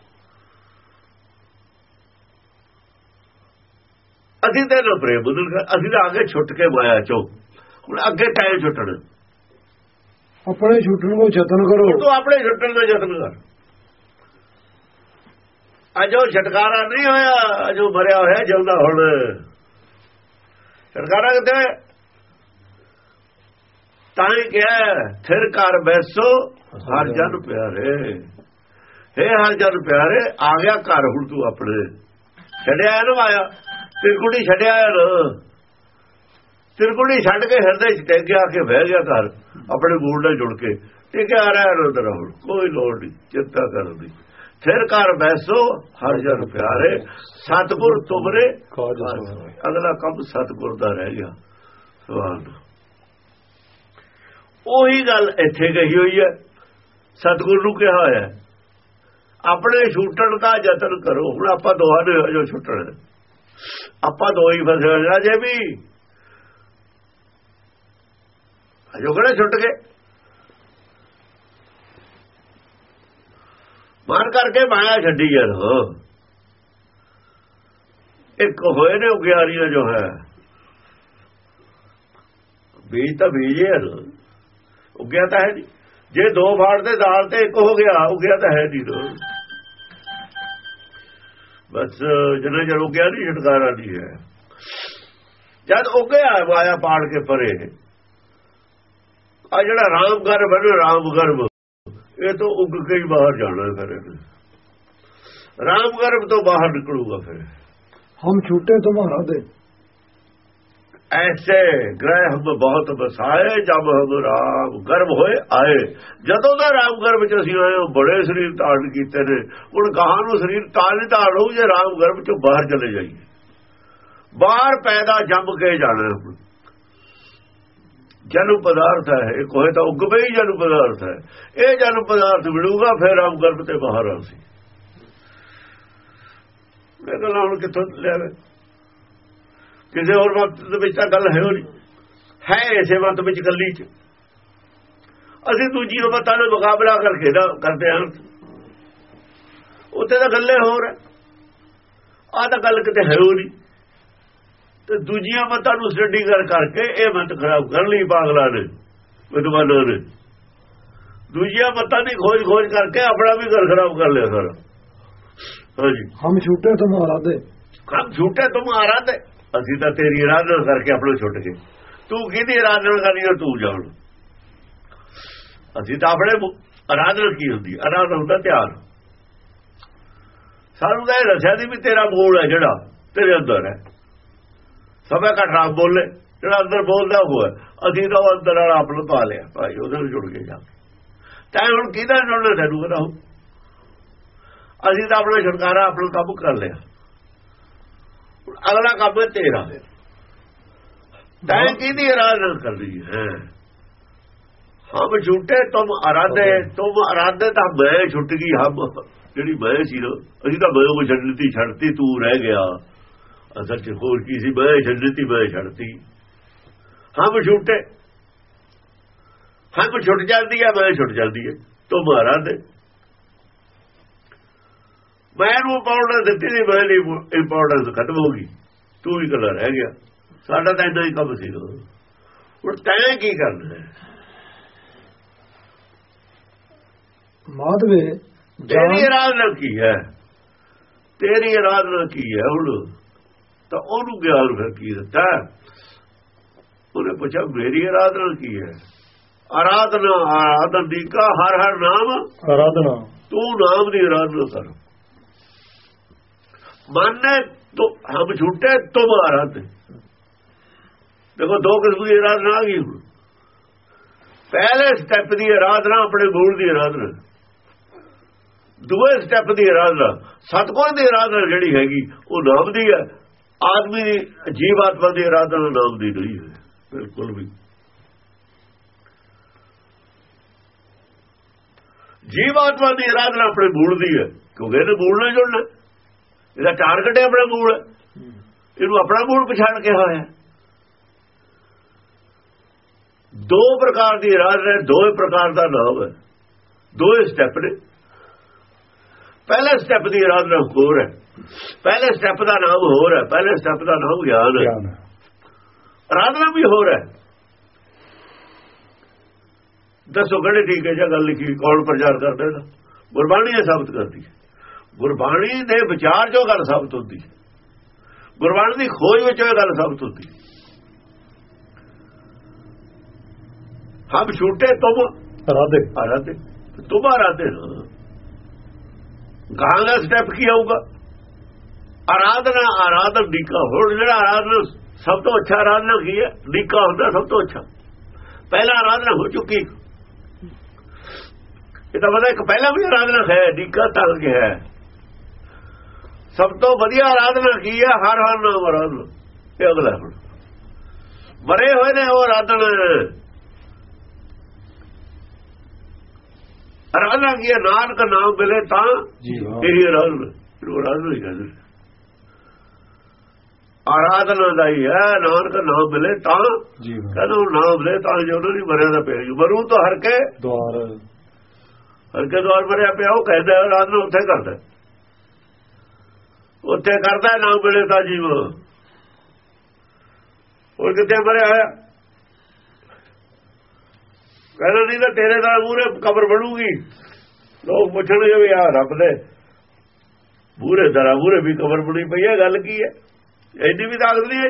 ਅਸੀਂ ਤੇ ਨਾ ਪ੍ਰੇਮ ਬਦਲ ਕਰ ਅਸੀਂ ਤਾਂ ਅੱਗੇ ਛੁੱਟ ਕੇ ਮਾਇਆ ਚੋਂ। ਹੁਣ ਅੱਗੇ ਟਾਈਮ ਛੁੱਟਣ? ਆਪਣੇ ਛੁੱਟਣ ਨੂੰ ਯਤਨ ਕਰੋ। ਤੂੰ ਆਪਣੇ ਛੁੱਟਣ ਦਾ ਯਤਨ ਕਰ। ਅੱਜ ਛਟਕਾਰਾ ਨਹੀਂ ਹੋਇਆ ਅੱਜ ਮਰਿਆ ਹੋਇਆ ਜਿਉਂਦਾ ਹੁਣ। ਛਟਕਾਰਾ ਕਿਤੇ ਤਾਂ ਹੀ ਕਿਹਾ ਫਿਰ ਕਰ ਬੈਸੋ ਹਰ ਜਨ ਪਿਆਰੇ। ਹੇ ਹਰ ਜਨ ਪਿਆਰੇ ਆ ਗਿਆ ਘਰ ਹੁਣ ਤੂੰ ਆਪਣੇ। ਛੱਡਿਆ ਨਾ ਆਇਆ ਤਿਰਕੁੜੀ ਛੱਡਿਆ ਨਾ ਤਿਰਕੁੜੀ ਛੱਡ ਕੇ ਹਿਰਦੇ ਚ ਟਿਕ ਗਿਆ ਕੇ ਬਹਿ ਗਿਆ ਘਰ ਆਪਣੇ ਮੂਲ ਨਾਲ ਜੁੜ ਕੇ। ਟਿਕਿਆ ਰਿਹਾ ਰੋਦਰ ਹੁਣ ਕੋਈ ਲੋੜ ਨਹੀਂ ਚਿੰਤਾ ਕਰਨ ਦੀ। ਫਿਰ ਘਰ ਬੈਸੋ ਹਰ ਜਨ ਪਿਆਰੇ। ਸਤਿਗੁਰ ਤੁਮਰੇ। ਅਗਲਾ ਕੰਮ ਸਤਿਗੁਰ ਦਾ ਰਹਿ ਗਿਆ। ਸਵਾਲ। ਉਹੀ ਗੱਲ ਇੱਥੇ ਕਹੀ ਹੋਈ ਹੈ। ਸਤਿਗੁਰ ਨੂੰ ਕਿਹਾ ਹੋਇਆ ਆਪਣੇ ਛੁੱਟਣ ਦਾ ਯਤਨ ਕਰੋ। ਹੁਣ ਆਪਾਂ ਦੋਹਾਂ ਨੇ ਜੋ ਛੁੱਟਣ ਆਪਾਂ ਦੋ ਹੀ ਫਸੇ ਹੋਏ ਜੇ ਵੀ ਅਜੋ ਕਿਹੜਾ ਛੁੱਟ ਗਏ? ਮਾਰ ਕਰਕੇ ਮਾਇਆ ਛੱਡੀ ਯਾਰ ਇੱਕ ਹੋਏ ਨੇ ਉਗਿਆਰੀਆਂ ਜੋ ਹੈ। ਬੀਜ ਤਾਂ ਬੀਜ ਹੈ ਉਗਿਆ ਤਾਂ ਹੈ ਨਹੀਂ ਜੇ ਦੋ ਫਾੜ ਤੇ ਦਾਲ ਤੇ ਇੱਕ ਹੋ ਗਿਆ, ਉਗਿਆ ਤਾਂ ਹੈ ਨਹੀਂ ਨਾ ਬਸ, ਜਦੋਂ ਜਦ ਉਗਿਆ ਨਹੀਂ ਛਟਕਾਰਾ ਨਹੀਂ ਹੈ। ਜਦ ਉਗਿਆ ਮਾਇਆ ਪਾੜ ਕੇ ਪਰੇ। ਆ ਜਿਹੜਾ ਰਾਮ ਗਰਭ ਹੈ ਰਾਮ ਗਰਭ, ਇਹ ਤੋਂ ਉੱਗ ਕੇ ਹੀ ਬਾਹਰ ਜਾਣਾ ਫਿਰ ਰਾਮ ਗਰਭ ਤੋਂ ਬਾਹਰ ਨਿਕਲੂਗਾ ਫਿਰ। ਹਮ ਛੁੱਟੇ ਤੁਮਾਰਾ ਦੇ। ਐਸੇ ਗ੍ਰਹਿ ਹਮ ਬਹੁਤ ਬਸਾਏ ਜਬ ਹਮ ਰਾਮ ਗਰਭ ਹੋਏ ਆਏ ਜਦੋਂ ਦਾ ਰਾਮ ਗਰਭ ਚ ਅਸੀਂ ਹੋਏ ਉਹ ਬੜੇ ਸਰੀਰ ਧਾਰਨ ਕੀਤੇ ਨੇ ਹੁਣ ਗਾਹਾਂ ਨੂੰ ਸਰੀਰ ਤਾਂ ਨਹੀਂ ਧਾਰਨ ਹੋਊ ਜੇ ਰਾਮ ਗਰਭ ਚੋਂ ਬਾਹਰ ਚਲੇ ਜਾਈਏ ਬਾਹਰ ਪੈਦਾ ਜੰਮ ਕੇ ਜਾਣਾ ਹੁਣ ਜਨੂ ਪਦਾਰਥ ਹੈ ਇਹ ਕੋਏ ਤਾਂ ਉਗਵੇ ਹੀ ਜਨਮ ਪਦਾਰਥ ਹੈ ਇਹ ਜਨਮ ਪਦਾਰਥ ਮਿਲੂਗਾ ਫਿਰ ਰਾਮ ਗਰਭ ਤੇ ਬਾਹਰ ਆਸੀ ਇਹ ਗੱਲਾਂ ਹੁਣ ਕਿੱਥੋਂ ਲਿਆਵੇ ਕਿਸੇ ਹੋਰ ਮਤ ਦੇ ਵਿੱਚ ਤਾਂ ਗੱਲ ਹੈ ਹੋ ਨਹੀਂ। ਹੈ ਇਸੇ ਮਤ ਵਿੱਚ ਗੱਲੀ ਚ। ਅਸੀਂ ਦੂਜੀ ਮਤਾਂ ਨਾਲ ਮੁਕਾਬਲਾ ਕਰਕੇ ਨਾ ਕਰਦੇ ਹਾਂ। ਉੱਥੇ ਤਾਂ ਗੱਲੇ ਹੋਰ ਹੈ। ਆਹ ਤਾਂ ਗੱਲ ਕਿਤੇ ਹੈ ਹੋ ਨਹੀਂ। ਤੇ ਦੂਜੀਆਂ ਮਤਾਂ ਨੂੰ ਸਟੱਡੀ ਕਰ ਕਰਕੇ ਇਹ ਮਤ ਖਰਾਬ ਕਰ ਲਈ ਪਾਗਲਾਂ ਨੇ ਵਿਦਵਾਨਾਂ ਨੇ। ਦੂਜੀਆਂ ਮਤਾਂ ਦੀ ਖੋਜ ਖੋਜ ਕਰਕੇ ਆਪਣਾ ਵੀ ਘਰ ਖਰਾਬ ਕਰ ਲਿਆ ਸਾਰਾ। ਹਾਂਜੀ। ਹਮ ਛੁੱਟੇ ਤੁਮਾਰਾ ਦੇ ਕੰਮ ਝੂਠੇ ਤੁਮ ਆਰਾਧ। ਅਸੀਂ ਤਾਂ ਤੇਰੀ ਆਰਾਧਨਾ ਕਰਕੇ ਆਪਣਾ ਛੁੱਟ ਗਏ। ਤੂੰ ਕਿਹਦੀ ਆਰਾਧਨਾ ਕਰਨੀ ਹੈ ਤੂੰ ਜਾਣ ਅਸੀਂ ਤਾਂ ਆਪਣੇ ਮੁ- ਆਰਾਧਨਾ ਕੀ ਹੁੰਦੀ ਹੈ? ਹੁੰਦਾ ਧਿਆਨ ਸਾਨੂੰ ਤਾਂ ਇਹ ਦੱਸਿਆ ਸੀ ਵੀ ਤੇਰਾ ਮੂਲ ਹੈ ਜਿਹੜਾ, ਤੇਰੇ ਅੰਦਰ ਹੈ। ਸਭੇ ਘਟ ਰਾਮ ਬੋਲੇ, ਜਿਹੜਾ ਅੰਦਰ ਬੋਲਦਾ ਹੋਇਆ ਅਸੀਂ ਤਾਂ ਉਹ ਅੰਦਰ ਵਾਲਾ ਆਪ ਨੂੰ ਪਾ ਲਿਆ। ਭਾਈ, ਉਹਦੇ ਨਾਲ ਜੁੜ ਕੇ ਜਾ ਤਾਂ ਹੁਣ ਕਿਹਦਾ ਜੁੜਨਾ ਸਾਨੂੰ ਕਹਦਾ ਅਸੀਂ ਤਾਂ ਆਪਣਾ ਛੁਟਕਾਰਾ, ਆਪਣਾ ਕੰਮ ਕਰ ਲਿਆ। ਅਗਲਾ ਕੰਮ ਹੈ ਤੇਰਾ। ਤੈਂ ਕਿਹਦੀ ਆਰਾਧਨਾ ਕਰਨੀ ਹੈ? ਹਮ ਝੂਠੇ ਤੁਮ ਆਰਾਧੇ ਤੁਮ ਆਰਾਧੇ ਤਾਂ ਮੈਂ ਛੁੱਟ ਗਈ ਹਮ ਜਿਹੜੀ ਮੈਂ ਸੀ ਨਾ ਅਸੀਂ ਤਾਂ ਮੈਂ ਉਹ ਛੱਡਤੀ ਛੱਡਤੀ ਤੂੰ ਰਹਿ ਗਿਆ। ਅਸਲ ਚ ਹੋਰ ਕੀ ਸੀ? ਮੈਂ ਛੱਡਤੀ ਮੈਂ ਛੱਡਤੀ। ਹਮ ਝੂਠੇ ਹਮ ਛੁੱਟ ਜਾਂਦੀ ਹੈ ਮੈਂ ਛੁੱਟ ਜਾਂਦੀ ਹੈ। ਤੁਮ ਆਰਾਧੇ। ਮੈਂ ਨੂੰ ਇੰਪੋਰਟੈਂਸ ਦਿੱਤੀ ਨਹੀਂ ਮੈਂ ਨਹੀਂ ਇੰਪੋਰਟੈਂਸ ਖਤਮ ਹੋ ਗਈ। ਤੂੰ ਹੀ ਕੱਲਾ ਰਹਿ ਗਿਆ। ਸਾਡਾ ਤਾਂ ਇੰਨਾ ਹੀ ਕੰਮ ਸੀ ਹੁਣ ਤੈਂ ਕੀ ਕਰਨਾ ਹੈ? ਮਾਧਵੇ ਤੇਰੀ ਆਰਾਧਨਾ ਕੀ ਹੈ? ਤੇਰੀ ਆਰਾਧਨਾ ਕੀ ਹੈ ਹੁਣ? ਤਾਂ ਉਹਨੂੰ ਗਿਆਨ ਫਿਰ ਕੀ ਦਿੱਤਾ? ਉਹਨੇ ਪੁੱਛਿਆ ਮੇਰੀ ਆਰਾਧਨਾ ਕੀ ਹੈ? ਆਰਾਧਨਾ ਆਰਾਧਨ ਦੀ ਕਾ ਹਰ ਹਰ ਨਾਮ? ਆਰਾਧਨਾ। ਤੂੰ ਨਾਮ ਦੀ ਆਰਾਧਨਾ ਕਰ। ਮੰਨੇ ਤੋ ਹਮ ਝੂਠੇ ਤੁਮ ਤੇ ਦੇਖੋ ਦੋ ਕਿਸਮ ਦੀ ਆਰਾਧਨਾ ਆ ਗਈ ਹੁਣ। ਪਹਿਲੇ ਸਟੈਪ ਦੀ ਆਰਾਧਨਾ ਆਪਣੇ ਮੂਲ ਦੀ ਆਰਾਧਨਾ। ਦੂਏ ਸਟੈਪ ਦੀ ਆਰਾਧਨਾ। ਸਤਗੁਰ ਦੀ ਆਰਾਧਨਾ ਜਿਹੜੀ ਹੈਗੀ, ਉਹ ਨਾਮ ਦੀ ਹੈ। ਆਦਮੀ ਦੀ, ਜੀਵ ਆਤਮਾ ਦੀ ਆਰਾਧਨਾ ਨਾਮ ਦੀ ਨਹੀਂ ਹੈ। ਬਿਲਕੁਲ ਵੀ। ਜੀਵ ਆਤਮਾ ਦੀ ਆਰਾਧਨਾ ਆਪਣੇ ਮੂਲ ਦੀ ਹੈ, ਕਿਉਂਕਿ ਇਹਨੇ ਮੂਲ ਨਾਲ ਜੁੜਨਾ। ਇਹਦਾ ਟਾਰਗੇਟ ਹੈ ਆਪਣਾ ਮੂਲ। ਇਹਨੂੰ ਆਪਣਾ ਮੂਲ ਪਛਾਣ ਕੇ ਹੋਇਆ। ਦੋ ਪ੍ਰਕਾਰ ਦੀ ਆਰਾਧਨਾ ਦੋ ਪ੍ਰਕਾਰ ਦਾ ਨਾਮ ਹੈ। ਦੋ ਸਟੈਪ ਨੇ। ਪਹਿਲੇ ਸਟੈਪ ਦੀ ਆਰਾਧਨਾ ਹੋਰ ਹੈ। ਪਹਿਲੇ ਸਟੈਪ ਦਾ ਨਾਮ ਹੋਰ ਹੈ। ਪਹਿਲੇ ਸਟੈਪ ਦਾ ਨਾਮ ਗਿਆਨ ਹੈ। ਆਰਾਧਨਾ ਵੀ ਹੋਰ ਹੈ। ਦੱਸੋ ਕਿਹੜੇ ਠੀਕ ਹੈ ਜਾਂ ਗੱਲ ਲਿਖੀ ਕੌਣ ਪ੍ਰਚਾਰ ਕਰਦਾ ਇਹਦਾ? ਗੁਰਬਾਣੀ ਇਹ ਸਾਬਤ ਕਰਦੀ ਹੈ। ਗੁਰਬਾਣੀ ਦੇ ਵਿਚਾਰ ਜੋ ਗੱਲ ਸਾਬਤ ਹੁੰਦੀ। ਹੈ ਗੁਰਬਾਣੀ ਦੀ ਖੋਜ ਵਿੱਚ ਇਹ ਗੱਲ ਸਾਬਤ ਹੁੰਦੀ। ਹਮ ਛੂਟੇ ਤੁਮ। ਰਾਧੇ। ਆਰਾਧੇ ਤੁਮ ਆਰਾਧੇ ਗਾਂ ਦਾ ਸਟੈਪ ਕੀ ਆਊਗਾ? ਆਰਾਧਨਾ ਆਰਾਧਨ ਡੀਕਾ। ਹੋਰ ਜਿਹੜਾ ਆਰਾਧਨਾ ਸਭ ਤੋਂ ਅੱਛਾ ਆਰਾਧਨਾ ਕੀ ਹੈ? ਡੀਕਾ ਹੁੰਦਾ ਸਭ ਤੋਂ ਅੱਛਾ। ਪਹਿਲਾ ਆਰਾਧਨਾ ਹੋ ਚੁੱਕੀ। ਇਹ ਤਾਂ ਪਤਾ ਇੱਕ ਪਹਿਲਾਂ ਵੀ ਆਰਾਧਨਾ ਹੈ ਡੀਕਾ ਤਾਂ ਕਿ ਹੈ। ਸਭ ਤੋਂ ਵਧੀਆ ਆਰਾਧਨਾ ਕੀ ਹੈ ਹਰ ਹਰ ਨਾਮ ਆਰਾਧਨਾ ਇਹ ਅਗਲਾ ਹੁਣ। ਮਰੇ ਹੋਏ ਨੇ ਉਹ ਆਰਾਧਨਾ। ਆਰਾਧਨਾ ਕੀ ਹੈ ਨਾਨਕ ਨਾਮ ਮਿਲੇ ਤਾਂ ਜੀ ਹਾਂ। ਇਹੀ ਆਰਾਧਨਾ। ਆਰਾਧਨਾ ਹੀ ਕਹਿੰਦੇ। ਆਰਾਧਨਾ ਦਾ ਹੀ ਹੈ ਨਾਨਕ ਨਾਮ ਮਿਲੇ ਤਾਂ ਜੀ ਹਾਂ। ਕਹਿੰਦਾ ਉਹ ਨਾਮ ਮਿਲੇ ਤਾਂ ਜੋ ਉਹਨਾਂ ਦੀ ਮਰਿਆ ਦਾ ਪਿਆ ਮਰੂ ਤਾਂ ਹਰ ਕੇ ਦਵਾਰ ਹਰ ਕੇ ਦਵਾਰ ਮਰਿਆ ਪਿਆ ਉਹ ਕਹਿੰਦਾ ਆਰਾਧਨਾ ਉੱਥੇ ਕਰਦਾ। ਉੱਥੇ ਕਰਦਾ ਹੈ, ਨਾਮ ਮਿਲੇ ਤਾਂ ਜੀਵ। ਉਹ ਕਿੱਥੇ ਮਰਿਆ ਹੋਇਆ? ਕਹਿੰਦਾ ਨਹੀਂ ਤਾਂ ਤੇਰੇ ਨਾਲ ਮੂਰੇ ਕਬਰ ਬਣੂਗੀ। ਲੋਕ ਪੁੱਛਣਗੇ ਵੀ ਆ ਰੱਬ ਦੇ ਮੂਰੇ ਦਰਾ ਮੂਰੇ ਵੀ ਕਬਰ ਬਣੀ ਪਈ ਹੈ ਗੱਲ ਕੀ ਹੈ? ਐਡੀ ਵੀ ਤਾਕਤ ਨਹੀਂ ਹੈ।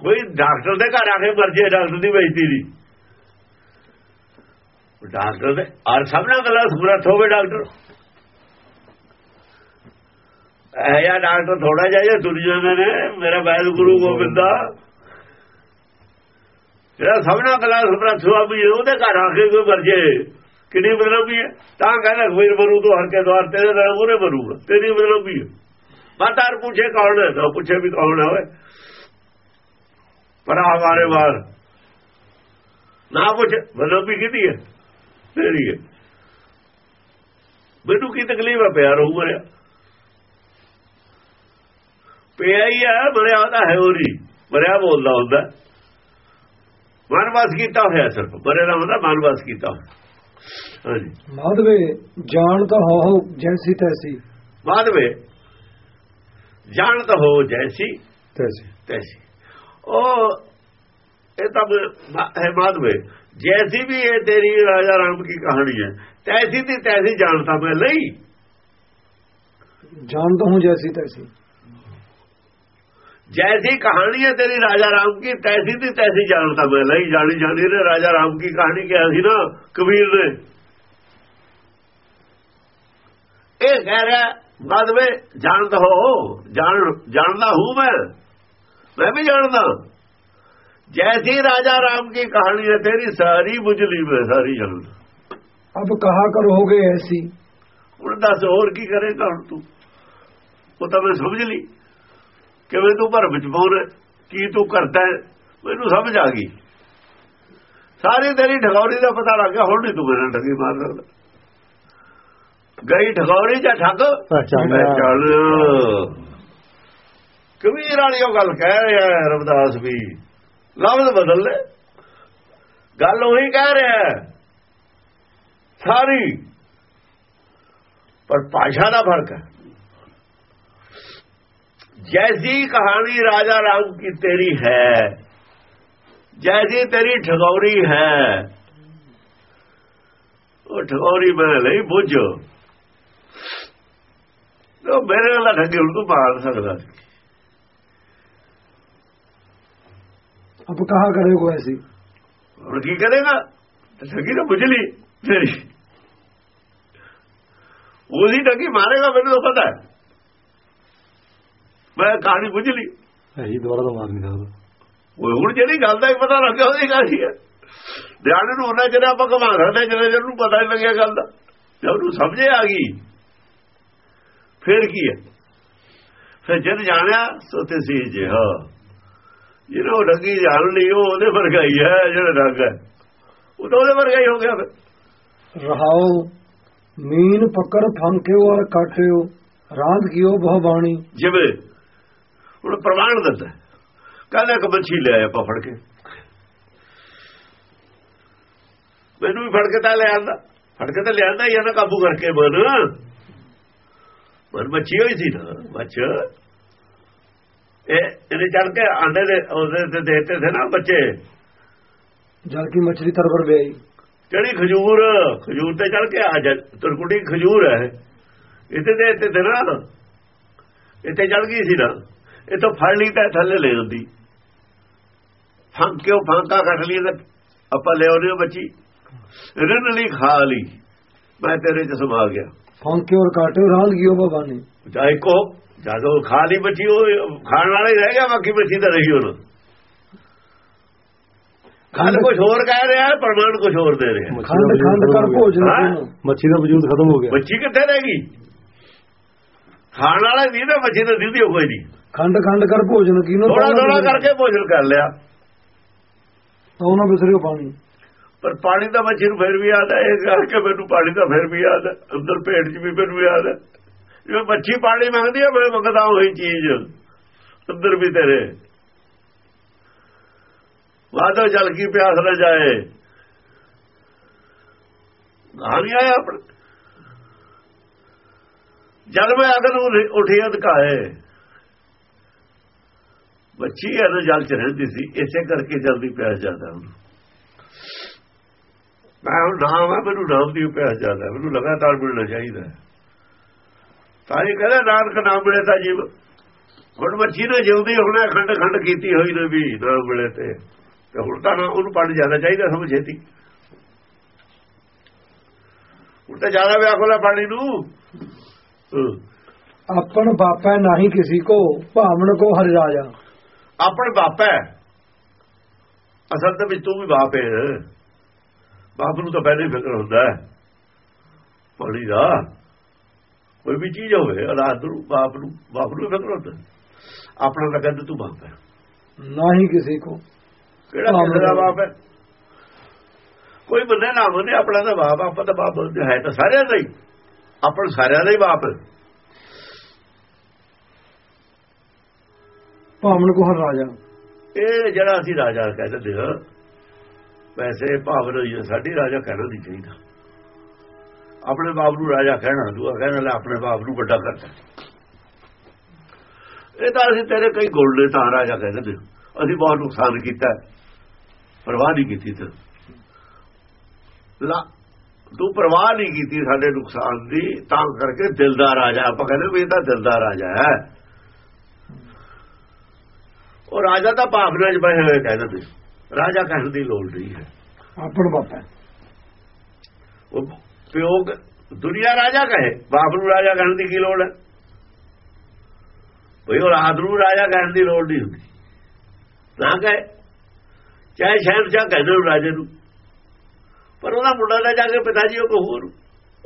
ਕੋਈ ਡਾਕਟਰ ਦੇ ਘਰ ਆ ਕੇ ਮਰ ਜੇ ਡਾਕਟਰ ਦੀ ਬੇਇੱਜ਼ਤੀ ਦੀ। ਡਾਕਟਰ ਦੇ ਔਰ ਸਭ ਨਾਲ ਗੱਲਾਂ ਸਮਰੱਥ ਹੋਵੇ ਡਾਕਟਰ। ਇਹ ਯਾ ਡਾਕਟਰ ਥੋੜਾ ਜਿਹਾ ਜਿਹਾ ਦੁਨੀਆ ਨੇ, ਮੇਰਾ ਵੈਦ ਗੁਰੂ ਗੋਬਿੰਦ ਦਾ ਜਿਹੜਾ ਸਭ ਕਲਾਸ ਗੱਲਾਂ ਵੀ ਉਹਦੇ ਘਰ ਆ ਕੇ ਕੋਈ ਮਰ ਕਿੰਨੀ ਮਤਲਬ ਵੀ ਤਾਂ ਕਹਿੰਦਾ ਖਬੀਰ ਮਰੂ ਤੋਂ ਹਰ ਕੇ ਦਵਾਰ ਤੇਰੇ ਨਾਲ ਉਹਨੇ ਮਰੂਗਾ, ਤੇਰੀ ਮਤਲਬ ਵੀ ਹੈ ਮਾਤਾਰ ਪੁੱਛੇ ਕੌਣ ਹੈ, ਤਾਂ ਪੁੱਛੇ ਵੀ ਕੌਣ ਹੈ ਓਏ। ਪਰ ਹਮਾਰੇ ਬਾਹਰ ਨਾ ਪੁੱਛ ਮਤਲਬ ਵੀ ਕਿਹਦੀ ਹੈ? ਤੇਰੀ ਹੈ। ਮੈਨੂੰ ਕੀ ਤਕਲੀਫ ਹੈ ਪਿਆਰ ਹੋ ਮਰਿਆ। ਪਿਆ ਹੀ ਹੈ ਮਰਿਆ ਉਹਦਾ ਹੈ ਉਹ ਨਹੀਂ ਮਰਿਆ ਬੋਲਦਾ ਹੁੰਦਾ। ਮਨਵਾਸ ਕੀਤਾ ਹੋਇਆ ਸਿਰਫ। ਮਰੇ ਦਾ ਹੁੰਦਾ ਮਨਵਾਸ ਕੀਤਾ। ਹਾਂਜੀ। ਮਾਧਵੇ ਜਾਣ ਤਾਂ ਹੋ ਹੋ ਜੈਸੀ ਤੈਸੀ। ਬਾਅਦ ਵਿੱਚ ਜਾਣਤ ਹੋ ਜੈਸੀ ਤੈਸੀ। ਤੈਸੀ। ਉਹ ਇਹ ਤਾਂ ਹੈ ਵਿੱਚ। ਜੈਸੀ ਵੀ ਇਹ ਤੇਰੀ ਰਾਜਾ ਰਾਮ ਕੀ ਕਹਾਣੀ ਹੈ। ਤੈਸੀ ਦੀ ਤੈਸੀ ਜਾਣਤਾ ਮੈਂ ਲਈ ਜਾਣਦਾ ਹੂੰ ਜੈਸੀ ਤੈਸੀ। ਜੈਸੀ ਕਹਾਣੀ ਹੈ ਤੇਰੀ ਰਾਜਾ ਰਾਮ ਕੀ ਤੈਸੀ ਦੀ ਤੈਸੀ ਜਾਣਤਾ ਮੈਂ ਲਈ ਜਾਣੀ ਜਾਣੀ ਨੇ ਰਾਜਾ ਰਾਮ ਕੀ ਕਹਾਣੀ ਕਿਹਾ ਸੀ ਨਾ ਕਬੀਰ ਨੇ ਇਹ ਕਹਿ ਰਿਹਾ ਬਾਅਦ ਵਿੱਚ ਜਾਣਦਾ ਹੋ ਜਾਣ ਜਾਣਦਾ ਹੂੰ ਮੈਂ ਮੈਂ ਵੀ ਜਾਣਦਾ ਜੈਸੀ ਰਾਜਾ ਰਾਮ ਕੀ ਕਹਾਣੀ ਹੈ ਤੇਰੀ ਸਾਰੀ ਬੁਝਲੀ ਮੈਂ ਸਾਰੀ ਜਾਣਦਾ ਅਬ ਕਹਾ ਕਰੋਗੇ ਐਸੀ ਹੁਣ ਦੱਸ ਹੋਰ ਕੀ ਕਰੇਗਾ ਹੁਣ ਤੂੰ ਉਹ ਤਾਂ ਮੈਂ ਸਮਝ ਲਈ ਕਿਵੇਂ ਤੂੰ ਭਰਮ ਚ ਪਾਉਣਾ ਕੀ ਤੂੰ ਕਰਦਾ? ਮੈਨੂੰ ਸਮਝ ਆ ਗਈ। ਸਾਰੀ ਤੇਰੀ ਠਗੌਰੀ ਦਾ ਪਤਾ ਲੱਗ ਗਿਆ ਹੁਣ ਨਹੀਂ ਤੂੰ ਮੇਰੇ ਨਾਲ ਠੱਗੀ ਮਾਰ ਸਕਦਾ। ਗਈ ਠਗੌਰੀ ਜਾਂ ਠੱਗ। ਚੱਲ। ਕਬੀਰ ਵਾਲੀ ਉਹ ਗੱਲ ਕਹਿ ਰਿਹਾ ਹੈ ਰਵਿਦਾਸ ਵੀ। ਲਫ਼ਜ਼ ਬਦਲ ਲੈ। ਗੱਲ ਉਹੀ ਕਹਿ ਰਿਹਾ ਹੈ। ਸਾਰੀ। ਪਰ ਭਾਸ਼ਾ ਦਾ ਫ਼ਰਕ ਹੈ। ਜੈਸੀ ਕਹਾਣੀ ਰਾਜਾ ਰਾਮ ਕੀ ਤੇਰੀ ਹੈ ਜੈਸੀ ਤੇਰੀ ਠਗੌਰੀ ਹੈ ਉਹ ਠਗੌਰੀ ਮੈਂ ਲਈ ਬੁੱਝ ਉਹ ਮੇਰੇ ਨਾਲ ਠੱਗੀ ਹੁਣ ਤੂੰ ਮਾਰ ਸਕਦਾ ਅਬ ਕਹਾ ਕਰੋਗੇ ਐਸੀ ਹੁਣ ਕੀ ਕਰੇਗਾ ਠੱਗੀ ਤਾਂ ਬੁੱਝ ਲਈ ਤੇਰੀ ਉਹਦੀ ਠੱਗੀ ਮਾਰੇਗਾ ਮੈਨੂੰ ਪਤਾ ਹੈ ਮੈਂ ਕਹਾਣੀ ਬੁੱਝ ਲਈ। ਇਹੀ ਦੁਬਾਰਾ ਤਾਂ ਮਾਰ ਨਹੀਂ ਸਕਦਾ ਉਹ ਹੁਣ ਜਿਹੜੀ ਗੱਲ ਦਾ ਹੀ ਪਤਾ ਲੱਗ ਗਿਆ ਉਹਦੀ ਕਹਾਣੀ ਹੈ ਧਿਆਨ ਨੂੰ ਉਹਨਾਂ ਜਿਹੜਾ ਆਪਾਂ ਕਮਾ ਸਕਦੇ ਜਦੋਂ ਜਿਹਨੂੰ ਪਤਾ ਹੀ ਲੱਗਿਆ ਗੱਲ ਦਾ। ਜਦ ਉਹਨੂੰ ਸਮਝੇ ਆ ਗਈ ਫਿਰ ਕੀ ਹੈ? ਫਿਰ ਜਦ ਜਾਣਿਆ ਸੋ ਤੇ ਸੀ ਜਿਹਾ। ਜਿਹਨੂੰ ਉਹ ਠੱਗੀ ਜਾਣ ਲਈ ਉਹ ਉਹਦੇ ਵਰਗਾ ਹੀ ਹੈ ਜਿਹੜਾ ਠੱਗ ਹੈ। ਉਹ ਤਾਂ ਉਹਦੇ ਵਰਗਾ ਹੀ ਹੋ ਗਿਆ ਫਿਰ। ਰਹਾਓ ਮੀਨ ਪਕੜ ਫੰਕਿਓ ਔਰ ਕਾਟਿਓ ਰਾਂਧ ਕੀਓ ਬਹੁ ਬਾਣੀ। ਜਿਵੇਂ ਹੁਣ ਪ੍ਰਮਾਣ ਦਿੰਦਾ। ਕਹਿੰਦਾ ਇੱਕ ਮੱਛੀ ਲੈ ਆਇਆ ਆਪਾਂ ਫੜ ਕੇ। ਮੈਨੂੰ ਵੀ ਫੜ ਕੇ ਤਾਂ ਲੈ ਆਂਦਾ। ਫੜ ਕੇ ਤਾਂ ਲਿਆਂਦਾ ਹੀ ਨਾ ਕਾਬੂ ਕਰਕੇ ਮਨ। ਮਨ ਮੱਛੀ ਹੋਈ ਸੀ ਨਾ ਮੱਛ। ਇਹ ਇਹਨੇ ਚੜ ਕੇ ਆਂਡੇ ਦੇ ਉਹਦੇ ਤੇ ਦੇਤੇ ਥੇ ਨਾ ਬੱਚੇ। ਜਲ ਕੀ ਮਛਲੀ ਤਰਵਰ ਵੇ ਜਿਹੜੀ ਖਜੂਰ ਖਜੂਰ ਤੇ ਚੜ ਕੇ ਆ ਜਾ ਤੁਰਕੁੜੀ ਖਜੂਰ ਹੈ। ਇੱਥੇ ਤੇ ਇੱਥੇ ਤੇ ਨਾ। ਇੱਥੇ ਚੜ ਗਈ ਸੀ ਨਾ। ਇਹ ਤਾਂ ਫੜ ਲਈ ਤਾਂ ਥੱਲੇ ਲੈ ਜਾਂਦੀ। ਫੰਕ ਕਿਉਂ ਫਾਂਕਾ ਕੱਟ ਲਈ ਤਾਂ ਆਪਾਂ ਲੈ ਉਹਨੇ ਬੱਚੀ। ਰਿੰਨ ਲਈ ਖਾ ਲਈ। ਮੈਂ ਤੇਰੇ ਚ ਸਮਾ ਗਿਆ। ਫੰਕਿਓ ਔਰ ਕਾਟਿਓ ਰਾਂਧ ਕੀਓ ਬਹੁ ਬਾਣੀ ਚਾਹੇ ਕੋ ਜਦੋਂ ਖਾ ਲਈ ਬੱਚੀ ਉਹ ਖਾਣ ਵਾਲਾ ਹੀ ਰਹਿ ਗਿਆ ਬਾਕੀ ਬੱਚੀ ਤਾਂ ਰਹੀ ਹੁਣ। ਖੰਡ ਕੁਝ ਹੋਰ ਕਹਿ ਰਿਹਾ ਪ੍ਰਮਾਣ ਕੁਝ ਹੋਰ ਦੇ ਰਿਹਾ। ਖੰਡ ਖੰਡ ਕਰ ਭੋਜਨ ਮੱਛੀ ਦਾ ਵਜੂਦ ਖਤਮ ਹੋ ਗਿਆ। ਬੱਚੀ ਕਿੱਥੇ ਰਹਿ ਗਈ? ਖਾਣ ਵਾਲਾ ਨਹੀਂ ਨਾ ਬੱਚੀ ਤਾਂ ਦਿੰਦੀ ਕੋਈ ਨਹੀਂ। ਖੰਡ ਖੰਡ ਕਰ ਭੋਜਨ ਕੀਨੋ ਥੋੜਾ ਥੋੜਾ ਕਰਕੇ ਭੋਜਨ ਕਰ ਲਿਆ। ਤਾਂ ਉਹਨਾਂ ਬਿਸਰਿਓ ਪਾਣੀ। ਪਰ ਪਾਣੀ ਦਾ ਬੱਚੀ ਨੂੰ ਫਿਰ ਵੀ ਹੈ ਇਹ ਕਰਕੇ ਮੈਨੂੰ ਪਾਣੀ ਦਾ ਫਿਰ ਵੀ ਹੈ ਅੰਦਰ ਪੇਟ 'ਚ ਵੀ ਮੈਨੂੰ ਯਾਦ ਹੈ ਜਿਵੇਂ ਬੱਚੀ ਪਾਣੀ ਮੰਗਦੀ ਹੈ ਮੈਂ ਮੰਗਦਾ ਉਹੀ ਚੀਜ਼। ਅੰਦਰ ਵੀ ਤੇਰੇ। ਵਾਦੋ ਜਲ ਕੀ ਪਿਆਸ ਨਾ ਜਾਏ। ਗਾਣੀ ਆਇਆ ਆਪਣਾ। ਜਦ ਮੈਂ ਅਗਨ ਉਠੀ ਅਧਕਾਏ ਬੱਚੀ ਇਹਨੂੰ ਜਲ ਚ ਰਹਿੰਦੀ ਸੀ, ਇਸੇ ਕਰਕੇ ਜਲਦੀ ਪਿਆਸ ਜਾਂਦਾ ਉਹਨੂੰ ਮੈਂ ਹੁਣ ਨਾਮ ਹੈ ਮੈਨੂੰ ਨਾਮ ਦੀ ਪਿਆਸ ਜਾਂਦਾ ਮੈਨੂੰ ਲਗਾਤਾਰ ਮਿਲਣਾ ਚਾਹੀਦਾ। ਤਾਂ ਇਹ ਕਹਿੰਦਾ, ਨਾਨਕ ਨਾਮ ਮਿਲੇ ਤਾਂ ਜੀਵ। ਹੁਣ ਬੱਚੀ ਨੇ ਜਿਉਂਦੀ, ਹੁਣ ਖੰਡ ਖੰਡ ਕੀਤੀ ਹੋਈ ਨੇ ਵੀ ਨਾਮ ਮਿਲੇ ਤੇ। ਤੇ ਹੁਣ ਤਾਂ ਨਾ ਉਹਨੂੰ ਪੜ ਜ਼ਿਆਦਾ ਚਾਹੀਦਾ ਸਭ ਛੇਤੀ। ਹੁਣ ਤਾਂ ਜ਼ਿਆਦਾ ਵਿਆਕੁਲਾ ਪਾਣੀ ਨੂੰ। ਆਪਣ ਬਾਪੈ ਨਹੀਂ ਕਿਸੀ ਕੋ ਭਾਵਨ ਕੋ ਹਰਿ ਰਾਜਾ। ਆਪਣੇ ਬਾਪ। ਹੈ ਅਸਲ ਤੇ ਵਿੱਚ ਤੂੰ ਵੀ ਬਾਪ ਹੈ ਬਾਪ ਨੂੰ ਤਾਂ ਪਹਿਲੇ ਹੀ ਫਿਕਰ ਹੁੰਦਾ ਹੈ। ਪਾਣੀ ਦਾ। ਕੋਈ ਵੀ ਚੀਜ਼ ਹੋਵੇ ਰਾਤ ਨੂੰ ਬਾਪ ਨੂੰ ਬਾਪ ਨੂੰ ਹੀ ਫਿਕਰ ਹੁੰਦਾ ਆਪਣਾ ਤਾਂ ਕਹਿੰਦਾ ਤੂੰ ਬਾਪ ਹੈ। ਨਹੀਂ ਕਿਸੀ ਕੋ। ਕਿਹੜਾ ਹਾਂ, ਦਾ ਬਾਪ ਹੈ? ਕੋਈ ਬੰਦੇ ਨਾ ਮੰਨੇ ਆਪਣਾ ਤਾਂ ਬਾਪ ਆਪਾਂ ਤਾਂ ਬਾਪ ਹੈ ਤਾਂ ਸਾਰਿਆਂ ਦਾ ਹੀ। ਆਪਣ ਸਾਰਿਆਂ ਦਾ ਹੀ ਬਾਪ। ਹੈ ਭਾਵਨ ਕੋ ਹਰਿ ਰਾਜਾ। ਇਹ ਜਿਹੜਾ ਅਸੀਂ ਰਾਜਾ ਕਹਿੰਦੇ ਹਾਂ ਵੈਸੇ ਭਾਵਨਾ ਹੀ ਹੈ, ਸਾਡੀ ਰਾਜਾ ਕਹਿਣਾ ਨਹੀਂ ਚਾਹੀਦਾ। ਆਪਣੇ ਬਾਪ ਨੂੰ ਰਾਜਾ ਕਹਿਣਾ ਦੂਆ ਕਹਿਣਾ ਲੈ ਆਪਣੇ ਬਾਪ ਨੂੰ ਵੱਡਾ ਕਰਤਾ ਇਹ ਤਾਂ ਅਸੀਂ ਤੇਰੇ ਕਈ ਗੁਣ ਨੇ ਤਾਂ ਰਾਜਾ ਕਹਿੰਦੇ ਅਸੀਂ ਬਹੁਤ ਨੁਕਸਾਨ ਕੀਤਾ ਪਰਵਾਹ ਨਹੀਂ ਕੀਤੀ ਤੇ। ਲਾ ਤੂੰ ਪਰਵਾਹ ਨਹੀਂ ਕੀਤੀ ਸਾਡੇ ਨੁਕਸਾਨ ਦੀ ਤਾਂ ਕਰਕੇ ਦਿਲ ਦਾ ਰਾਜਾ ਆਪਾਂ ਕਹਿੰਦੇ ਵੀ ਇਹ ਤਾਂ ਦਿਲ ਦਾ ਰਾਜਾ ਹੈ। ਉਹ ਰਾਜਾ ਤਾਂ ਭਾਵਨਾ ਚ ਬਹਿ ਹੋਏ ਕਹਿੰਦੇ ਨੇ ਰਾਜਾ ਕਹਿਣ ਦੀ ਲੋੜ ਨਹੀਂ ਹੈ। ਆਪਣ ਬਾਪੈ ਉਹ ਪਿਓ ਦੁਨੀਆ ਰਾਜਾ ਕਹੇ ਬਾਪ ਨੂੰ ਰਾਜਾ ਕਹਿਣ ਦੀ ਕੀ ਲੋੜ ਹੈ? ਭਈ ਉਹ ਰਾਤ ਨੂੰ ਰਾਜਾ ਕਹਿਣ ਦੀ ਲੋੜ ਨਹੀਂ ਹੁੰਦੀ। ਨਾ ਕਹੇ। ਚਾਹੇ ਸ਼ਹਿਨਸ਼ਾਹ ਕਹਿੰਦੇ ਨੂੰ ਰਾਜੇ ਨੂੰ। ਪਰ ਉਹਦਾ ਮੁੰਡਾ ਲੈ ਜਾ ਕੇ ਪਿਤਾ ਜੀ, ਉਹ ਕਹੂ ਉਹਨੂੰ।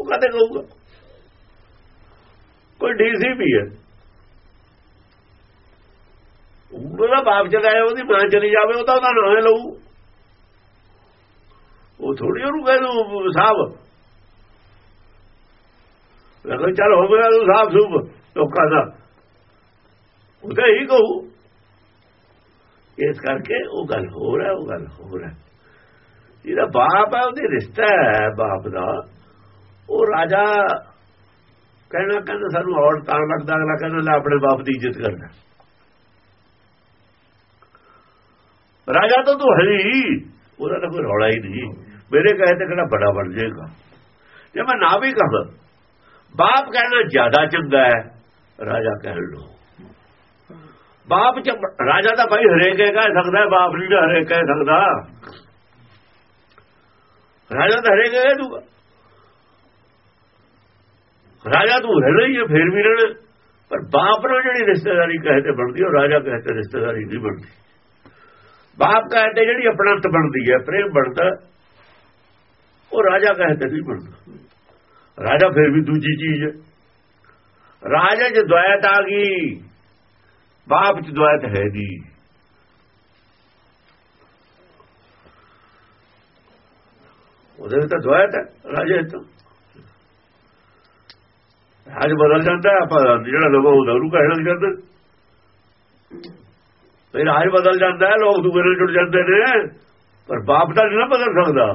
ਉਹ ਕਦੇ ਕਹੂਗਾ? ਕੋਈ ਡੀਸੀ ਵੀ ਹੈ। ਉਹਦਾ ਬਾਪ ਚਲਾਇਆ ਉਹਦੀ ਮਾਂ ਚਲੀ ਜਾਵੇ, ਉਹ ਤਾਂ ਉਹਦਾ ਨਾਂ ਲਊ। ਉਹ ਥੋੜੀ ਉਹਨੂੰ ਕਹਿ ਸਾਹਿਬ। ਲਗਾ ਚੱਲ ਹੋ ਗਿਆ ਤੂੰ ਸਾਹਿਬ ਸੁਭ ਲੋਕਾਂ ਦਾ। ਉਹਦਾ ਹੀ ਕਹੂ। ਇਸ ਕਰਕੇ ਉਹ ਗੱਲ ਹੋ ਰਿਹਾ ਉਹ ਗੱਲ ਹੋ। ਰਿਹਾ ਜਿਹਦਾ ਬਾਪ ਹੈ, ਉਹਦੀ ਰਿਸ਼ਤਾ ਹੈ ਬਾਪ ਦਾ, ਉਹ ਰਾਜਾ ਕਹਿਣਾ ਕਹਿੰਦਾ ਸਾਨੂੰ ਔੜ ਤਾਂ ਲੱਗਦਾ, ਅਗਲਾ ਕਹਿੰਦਾ ਲੈ ਆਪਣੇ ਬਾਪ ਦੀ ਇੱਜ਼ਤ ਕਰਦਾ ਰਾਜਾ ਤਾਂ ਤੂੰ ਹੈ ਹੀ, ਉਹਦਾ ਤਾਂ ਕੋਈ ਰੌਲਾ ਹੀ ਨਹੀਂ। ਮੇਰੇ ਕਹੇ ਤੇ ਕਿਹੜਾ ਬੜਾ ਬਣ ਜਾਏਗਾ। ਜੇ ਮੈਂ ਨਾ ਵੀ ਕਹਾਂ, ਬਾਪ ਕਹਿਣਾ ਜ਼ਿਆਦਾ ਚੰਗਾ ਹੈ, ਰਾਜਾ ਕਹਿਣ ਲੋ ਬਾਪ ਚ, ਰਾਜਾ ਤਾਂ ਭਾਈ ਹਰੇਕ ਕਹਿ ਸਕਦਾ ਬਾਪ ਨਹੀਂ ਨਾ ਹਰੇਕ ਕਹਿ ਸਕਦਾ। ਰਾਜਾ ਤਾਂ ਹਰੇਕ ਕਹਿ ਦੂਗਾ। ਰਾਜਾ ਤੂੰ ਰਹਿਣਾ ਹੀ ਹੈ, ਫੇਰ ਵੀ ਰਹਿਣਾ। ਪਰ ਬਾਪ ਨਾਲ ਜਿਹੜੀ ਰਿਸ਼ਤੇਦਾਰੀ ਕਹੇ ਤੇ ਬਣਦੀ, ਉਹ ਰਾਜਾ ਕਹੇ ਤੇ ਰਿਸ਼ਤੇਦਾਰੀ ਨਹੀਂ ਬਣਦੀ। ਬਾਪ ਕਹੇ ਤੇ ਜਿਹੜੀ ਆਪਣਤ ਬਣਦੀ ਹੈ, ਪ੍ਰੇਮ ਬਣਦਾ, ਉਹ ਰਾਜਾ ਕਹੇ ਤੇ ਨਹੀਂ ਬਣਦਾ। ਰਾਜਾ ਫਿਰ ਵੀ ਦੂਜੀ ਚੀਜ਼ ਹੈ। ਰਾਜਾ ਚ ਦੁਆਇਤ ਆ ਗਈ, ਬਾਪ ਚ ਦੁਆਇਤ ਹੈ ਨਹੀਂ। ਉਹਦੇ ਵਿੱਚ ਤਾਂ ਦੁਆਇਤ ਹੈ, ਰਾਜੇ ਤੋਂ। ਰਾਜ ਬਦਲ ਜਾਂਦਾ ਆਪਾਂ ਜਿਹੜਾ ਨਵਾਂ ਹੁੰਦਾ ਉਹਨੂੰ ਕਹਿਣ ਲੱਗ ਫਿਰ ਰਾਜ ਬਦਲ ਜਾਂਦਾ ਹੈ, ਲੋਕ ਦੂਰੇ ਜੁੜ ਜਾਂਦੇ ਨੇ। ਪਰ ਬਾਪ ਤਾਂ ਨਹੀਂ ਨਾ ਬਦਲ ਸਕਦਾ।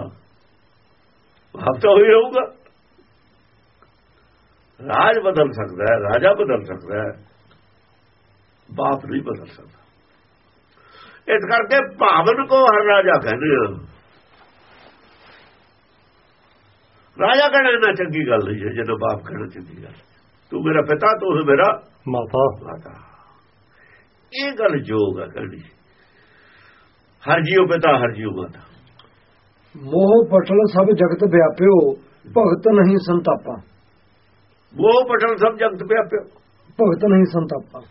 ਬਾਪ ਤਾਂ ਉਹੀ ਰਹੂਗਾ। ਰਾਜ ਬਦਲ ਸਕਦਾ ਹੈ, ਰਾਜਾ ਬਦਲ ਸਕਦਾ ਹੈ। ਬਾਪ ਨਹੀਂ ਬਦਲ ਸਕਦਾ। ਇਸ ਕਰਕੇ ਭਾਵਨ ਕੋ ਹਰ ਰਾਜਾ ਕਹਿੰਦੇ ਆ ਰਾਜਾ ਕਹਿਣਾ ਨਾ ਚੰਗੀ ਗੱਲ ਨਹੀਂ ਹੈ ਜਦੋਂ ਬਾਪ ਕਹਿਣਾ ਚੰਗੀ ਗੱਲ ਤੂੰ ਮੇਰਾ ਪਿਤਾ ਤੂੰ ਮੇਰਾ ਮਾਤਾ। ਮਾਤਾ। ਇਹ ਗੱਲ ਜੋਗ ਹੈ ਕਹਿਣੀ ਹਰ ਜੀਉ ਪਿਤਾ ਹਰ ਜੀਉ ਮਾਤਾ। ਮੋਹ ਪਟਲ ਸਭ ਜਗਤ ਵਿਆਪਿਓ ਭਗਤ ਨਹੀਂ ਸੰਤਾਪਾ। ਉਹ ਪਟਲ ਸਭ ਜਗਤ ਪਿਆ ਪਿਓ ਭਗਤ ਨਹੀਂ ਸੰਤਾਪਾ।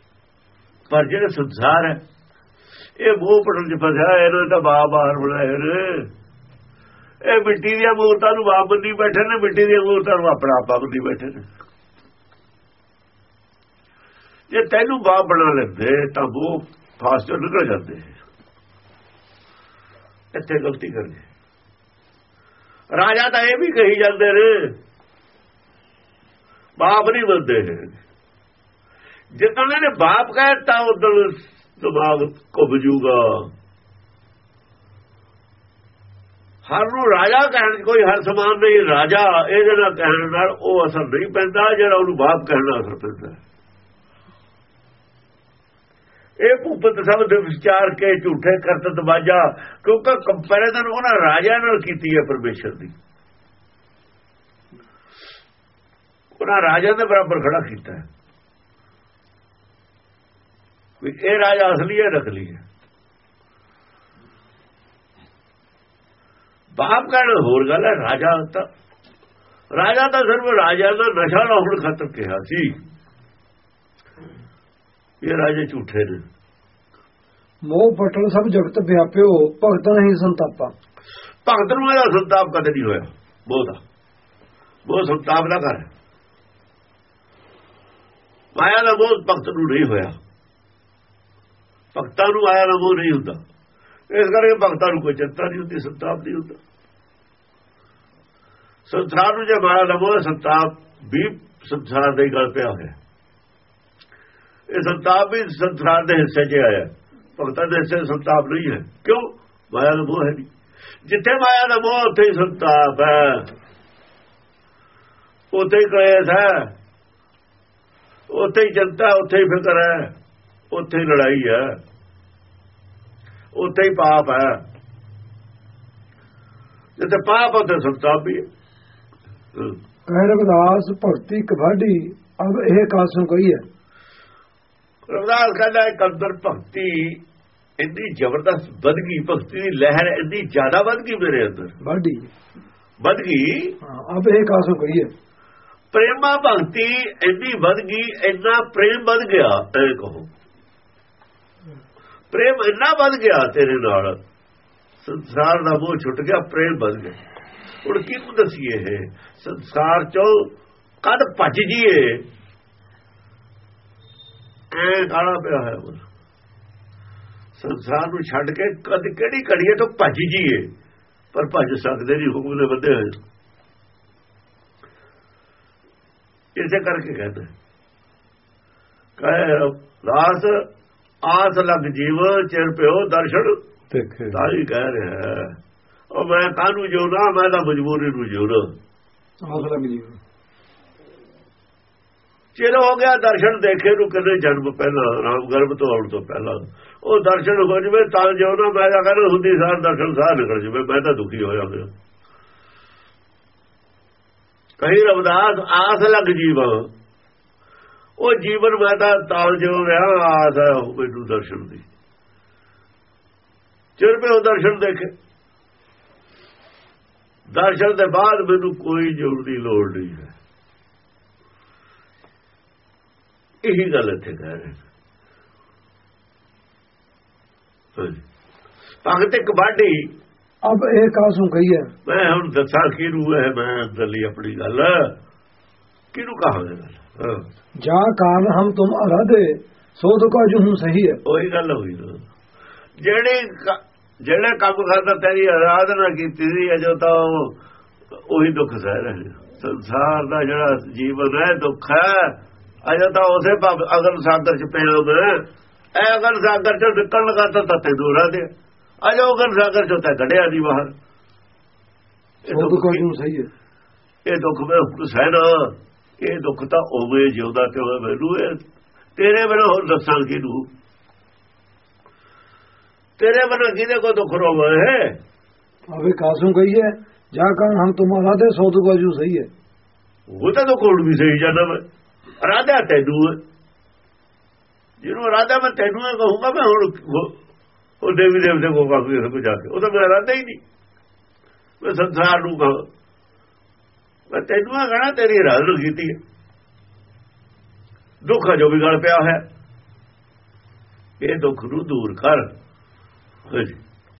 ਪਰ ਜਿਹੜੇ ਸੰਸਾਰ ਹੈ ਇਹ ਮੋਹ ਪਟਲ ਚ ਫਸਿਆ ਇਹਨਾਂ ਦਾ ਬਾਪ ਬਾਹਰ ਬਣਾਏ ਨੇ। ਇਹ ਮਿੱਟੀ ਦੀਆਂ ਮੂਰਤਾਂ ਨੂੰ ਬਾਪ ਬੰਦੀ ਬੈਠੇ ਨੇ, ਮਿੱਟੀ ਦੀਆਂ ਮੂਰਤਾਂ ਨੂੰ ਆਪਣਾ ਆਪਾ ਬੰਦੀ ਬੈਠੇ ਨੇ। ਜੇ ਤੈਨੂੰ ਬਾਪ ਬਣਾ ਲੈਂਦੇ, ਤਾਂ ਉਹ ਫਾਸ ਚੋਂ ਨਿਕਲ ਜਾਂਦੇ। ਇੱਥੇ ਗਲਤੀ ਕਰਦੇ ਰਾਜਾ ਤਾਂ ਇਹ ਵੀ ਕਹੀ ਜਾਂਦੇ ਨੇ ਬਾਪ ਨਹੀਂ ਬੰਦੇ। ਜਿੱਦਾਂ ਨੇ ਬਾਪ ਕਹਿਤਾ ਉਦੋਂ ਦਿਮਾਗ ਘੁੱਬ ਜੂਗਾ। ਹਰ ਨੂੰ ਰਾਜਾ ਕਹਿਣ 'ਚ ਕੋਈ ਹਰ ਸਮਾਨ ਨਹੀਂ, ਰਾਜਾ ਇਹਦੇ ਨਾਲ ਕਹਿਣ ਨਾਲ ਉਹ ਅਸਰ ਨਹੀਂ ਪੈਂਦਾ, ਜਿਹੜਾ ਉਹਨੂੰ ਬਾਪ ਕਹਿਣ ਨਾਲ ਅਸਰ ਪੈਂਦਾ ਇਹ ਭੂਪਤ ਸਭ ਦੇ ਵਿਚਾਰ ਕੇ ਝੂਠੇ ਕਰਤਤ ਬਾਜਾ ਕਿਉਂਕਿ ਕੰਪੈਰੀਜ਼ਨ ਉਹਨਾਂ ਰਾਜਾ ਨਾਲ ਕੀਤੀ ਹੈ ਪਰਮੇਸ਼ਰ ਦੀ। ਉਹਨਾਂ ਰਾਜਾ ਦੇ ਬਰਾਬਰ ਖੜਾ ਕੀਤਾ ਹੈ। ਵੀ ਇਹ ਰਾਜਾ ਅਸਲੀ ਹੈ, ਨਕਲੀ ਹੈ। ਬਾਪ ਕਹਿਣਾ ਹੋਰ ਗੱਲ ਹੈ ਰਾਜਾ ਤਾਂ ਰਾਜਾ ਤਾਂ ਸਿਰਫ ਰਾਜਾ ਦਾ ਨਸ਼ਾ ਲਾਉਣ ਖਾਤਰ ਕਿਹਾ ਸੀ। ਇਹ ਰਾਜੇ ਝੂਠੇ ਨੇ। ਮੋਹ ਪਟਲ ਸਭ ਜਗਤ ਵਿਆਪਿਓ ਭਗਤ ਨਹੀਂ ਸੰਤਾਪਾ। ਭਗਤ ਨੂੰ ਇਹਦਾ ਸੰਤਾਪ ਕਦੇ ਨਹੀਂ ਹੋਇਆ। ਬਹੁਤਾ ਬਹੁਤ ਸੰਤਾਪ ਦਾ ਕਰ ਮਾਇਆ ਦਾ ਬਹੁਤ ਭਗਤ ਨੂੰ ਨਹੀਂ ਹੋਇਆ। ਭਗਤਾਂ ਨੂੰ ਆਇਆ ਨਾ ਉਹ ਨਹੀਂ ਹੁੰਦਾ। ਇਸ ਕਰਕੇ ਭਗਤਾਂ ਨੂੰ ਕੋਈ ਚਿੰਤਾ ਨਹੀਂ ਹੁੰਦੀ ਸੰਤਾਪ ਨਹੀਂ ਹੁੰਦਾ। ਸੰਸਾਰ ਨੂੰ ਜੇ ਮਾਇਆ ਲਵੋ ਸੰਤਾਪ ਵੀ ਸੰਸਾਰ ਦੇ ਗਲ ਪਿਆ ਹੋਇਆ ਇਹ ਸੰਤਾਪ ਵੀ ਸੰਸਾਰ ਦੇ ਹਿੱਸੇ 'ਚ ਆਇਆ ਭਗਤਾਂ ਦੇ ਹਿੱਸੇ ਸੰਤਾਪ ਨਹੀਂ ਹੈ ਕਿਉਂ ਮਾਇਆ ਦਾ ਮੋਹ ਹੈ ਨਹੀਂ ਜਿੱਥੇ ਮਾਇਆ ਦਾ ਮੋਹ ਉੱਥੇ ਹੀ ਸੰਤਾਪ ਹੈ ਉੱਥੇ ਹੀ ਕਲੇਸ਼ ਹੈ ਉੱਥੇ ਹੀ ਜਨਤਾ ਉੱਥੇ ਹੀ ਫਿਕਰ ਹੈ ਉੱਥੇ ਹੀ ਲੜਾਈ ਹੈ ਉੱਥੇ ਹੀ ਪਾਪ ਹੈ ਜਿੱਥੇ ਪਾਪ ਉੱਥੇ ਸੰਤਾਪ ਵੀ ਹੈ ਕਹਿ ਰਵਿਦਾਸ ਭਗਤੀ ਕਵਾਡੀ ਅਬ ਇਹ ਕਾਸੋਂ ਕਹੀ ਹੈ। ਰਵਿਦਾਸ ਕਹਿੰਦਾ ਇੱਕ ਅੰਦਰ ਭਗਤੀ ਇੰਨੀ ਜ਼ਬਰਦਸਤ ਵੱਧ ਗਈ ਭਗਤੀ ਦੀ ਲਹਿਰ ਇੰਨੀ ਜ਼ਿਆਦਾ ਵੱਧ ਗਈ ਮੇਰੇ ਅੰਦਰ। ਵਾਢੀ ਵੱਧ ਗਈ? ਹਾਂ ਅਬ ਇਹ ਕਾਸੋਂ ਕਹੀ ਹੈ। ਪ੍ਰੇਮਾ ਭਗਤੀ ਇੰਨੀ ਵੱਧ ਗਈ ਇੰਨਾ ਪ੍ਰੇਮ ਵੱਧ ਗਿਆ ਇਹ ਕਹੋ। ਪ੍ਰੇਮ ਇੰਨਾ ਵੱਧ ਗਿਆ ਤੇਰੇ ਨਾਲ ਸੰਸਾਰ ਦਾ ਮੋਹ ਛੁੱਟ ਗਿਆ ਪ੍ਰੇਮ ਵੱਧ ਗਿਆ। ਹੁਣ ਕੀ ਨੂੰ ਦਸੀਏ ਇਹ? ਸੰਸਾਰ ਚੋਂ ਕਦ ਭੱਜ ਜੀਏ। ਐ ਕਾਲਾ ਪਿਆ ਹੈ ਬਸ ਸੰਸਾਰ ਨੂੰ ਛੱਡ ਕੇ ਕਦ ਕਿਹੜੀ ਘੜੀਏ ਤੋਂ ਭੱਜ ਜੀਏ? ਪਰ ਭੱਜ ਸਕਦੇ ਨਹੀਂ ਹੁਕਮ ਦੇ ਬੰਦੇ ਹੋਏ। ਇਸੇ ਕਰਕੇ ਕਹਿੰਦਾ। ਕਹੇ ਦਾਸ ਆਸ ਲੱਗ ਜੀਵ ਚਿਰ ਪਿਓ ਦਰਸ਼ਨ ਦੇਖੇ। ਤਾਈ ਕਹਿ ਰਿਹਾ ਹੈ। ਉਹ ਮੈਂ ਕਾਹਨੂੰ ਜਿਉਣਾ ਮੈਂ ਤਾਂ ਮਜਬੂਰੀ ਨੂੰ ਜਿਉਣਾ ਜੀ ਚਿਰ ਹੋ ਗਿਆ ਦਰਸ਼ਨ ਦੇਖੇ ਨੂੰ ਕਦੇ ਜਨਮ ਪਹਿਲਾਂ ਰਾਮ ਗਰਭ ਤੋਂ ਆਉਣ ਤੋਂ ਪਹਿਲਾਂ। ਉਹ ਦਰਸ਼ਨ ਹੋ ਜਵੇ ਤਾਂ ਜਿਉਣਾ ਮੈਂ ਤਾਂ ਕਹਿੰਦਾ ਹੁੰਦੀ ਸਾਰ ਦਰਸ਼ਨ ਸਾਰ ਨਿਕਲ ਜਵੇ ਮੈਂ ਤਾਂ ਦੁਖੀ ਹੋਇਆ ਹੋਇਆ ਕਹੀ ਰਵਦਾਸ ਆਸ ਲੱਗ ਜੀਵਾ ਉਹ ਜੀਵਨ ਮੈਂ ਤਾਂ ਤਾਲ ਜਿਉ ਰਿਹਾ ਆਸ ਹੈ ਉਹ ਮੈਨੂੰ ਦਰਸ਼ਨ ਦੀ। ਚਿਰ ਪੇ ਉਹ ਦਰਸ਼ਨ ਦੇਖੇ। ਦਰਸ਼ਨ ਦੇ ਬਾਅਦ ਮੈਨੂੰ ਕੋਈ ਜੋੜ ਦੀ ਲੋੜ ਨਹੀਂ ਹੈ। ਇਹੀ ਗੱਲ ਇੱਥੇ ਕਹਿ ਰਹੇ। ਭਗਤ ਇੱਕ ਬਾਢੀ ਅਬ ਇਹ ਕਾਸੋਂ ਕਹੀ ਹੈ। ਮੈਂ ਹੁਣ ਦੱਸਾਂ ਕਿਹਨੂੰ ਹੈ ਮੈਂ ਅੰਦਰਲੀ ਆਪਣੀ ਗੱਲ। ਕਿਹਨੂੰ ਕਹਾਂਗੇ ਗੱਲ ਜਾ ਕਾਨ ਹਮ ਤੁਮ ਅਰਾਧੇ ਸੋਧ ਕਾ ਜੂ ਸਹੀ ਹੈ। ਉਹੀ ਗੱਲ ਹੋਈ ਨਾ ਜਿਹੜੇ ਜਿਹੜੇ ਕੰਮ ਕਰਦਾ ਤੇਰੀ ਆਰਾਧਨਾ ਕੀਤੀ ਸੀ ਅਜੋ ਤਾਂ ਉਹ ਦੁੱਖ ਸਹਿ ਰਹੇ। ਸੰਸਾਰ ਦਾ ਜਿਹੜਾ ਜੀਵਨ ਹੈ ਦੁੱਖ ਹੈ ਅਜੇ ਤਾਂ ਉਸੇ ਅਗਰ ਸਾਗਰ ਚ ਪਿਆ ਮੈਂ ਐ ਅਗਰ ਸਾਗਰ ਚੋਂ ਨਿਕਲਣ ਲਗਾ ਤਾਂ ਤੱਤੇ ਦੂਰਾ ਦੇ ਅਜੇ ਅਗਰ ਸਾਗਰ ਚੋਂ ਤਾਂ ਕੱਢਿਆ ਨਹੀਂ ਬਾਹਰ। ਇਹ ਦੁੱਖ ਨੂੰ ਸਹੀ ਹੈ। ਇਹ ਦੁੱਖ ਮੈਂ ਹੁਣ ਸਹਿਣਾ। ਇਹ ਦੁੱਖ ਤਾਂ ਉਵੇਂ ਜਿਉਂਦਾ ਤੇ ਹੋਏ ਮੈਨੂੰ। ਤੇਰੇ ਬਿਨਾਂ ਹੋਰ ਦੱਸਾਂ ਕਿਹਨੂੰ ਤੇਰੇ ਬਿਨਾਂ ਕਿਹਦੇ ਕੋ ਦੁੱਖ ਰੋਵੇ ਹੈ? ਅਬੇ ਕਾਸੋਂ ਕਹੀ ਹੈ ਜਾ ਕਹੂੰ ਹਮ ਤੁਮਾਰਾ ਦੇ ਸੌ ਦੁੱਖ ਨੂੰ ਸਹੀ ਹੈ। ਉਹ ਤਾਂ ਦੁੱਖ ਹੁਣ ਵੀ ਸਹੀ ਜਾਂਦਾ ਮੈਂ ਰਾਧਾ ਤੈਨੂੰ। ਜਿਹਨੂੰ ਰਾਧਾ ਮੈਂ ਤੈਨੂੰ ਕਹੂੰਗਾ ਮੈਂ ਹੁਣ ਉਹ- ਦੇਵੀ ਦੇਵਤੇ ਕੋ ਕਾ ਕੋਈ ਕੋ ਜਾ ਕੇ। ਉਹ ਤਾਂ ਮੇਰਾ ਰਾਧਾ ਹੀ ਨਹੀਂ। ਮੈਂ ਸੰਸਾਰ ਨੂੰ ਕਹਾਂ। ਮੈਂ ਤੈਨੂੰ ਕਹਣਾ ਤੇਰੀ ਨੂੰ ਕੀਤੀ ਹੈ। ਦੁੱਖ ਜੋ ਵੀ ਗਲ ਪਿਆ ਹੈ ਇਹ ਦੁੱਖ ਨੂੰ ਦੂਰ ਕਰ। ਹਾਂਜੀ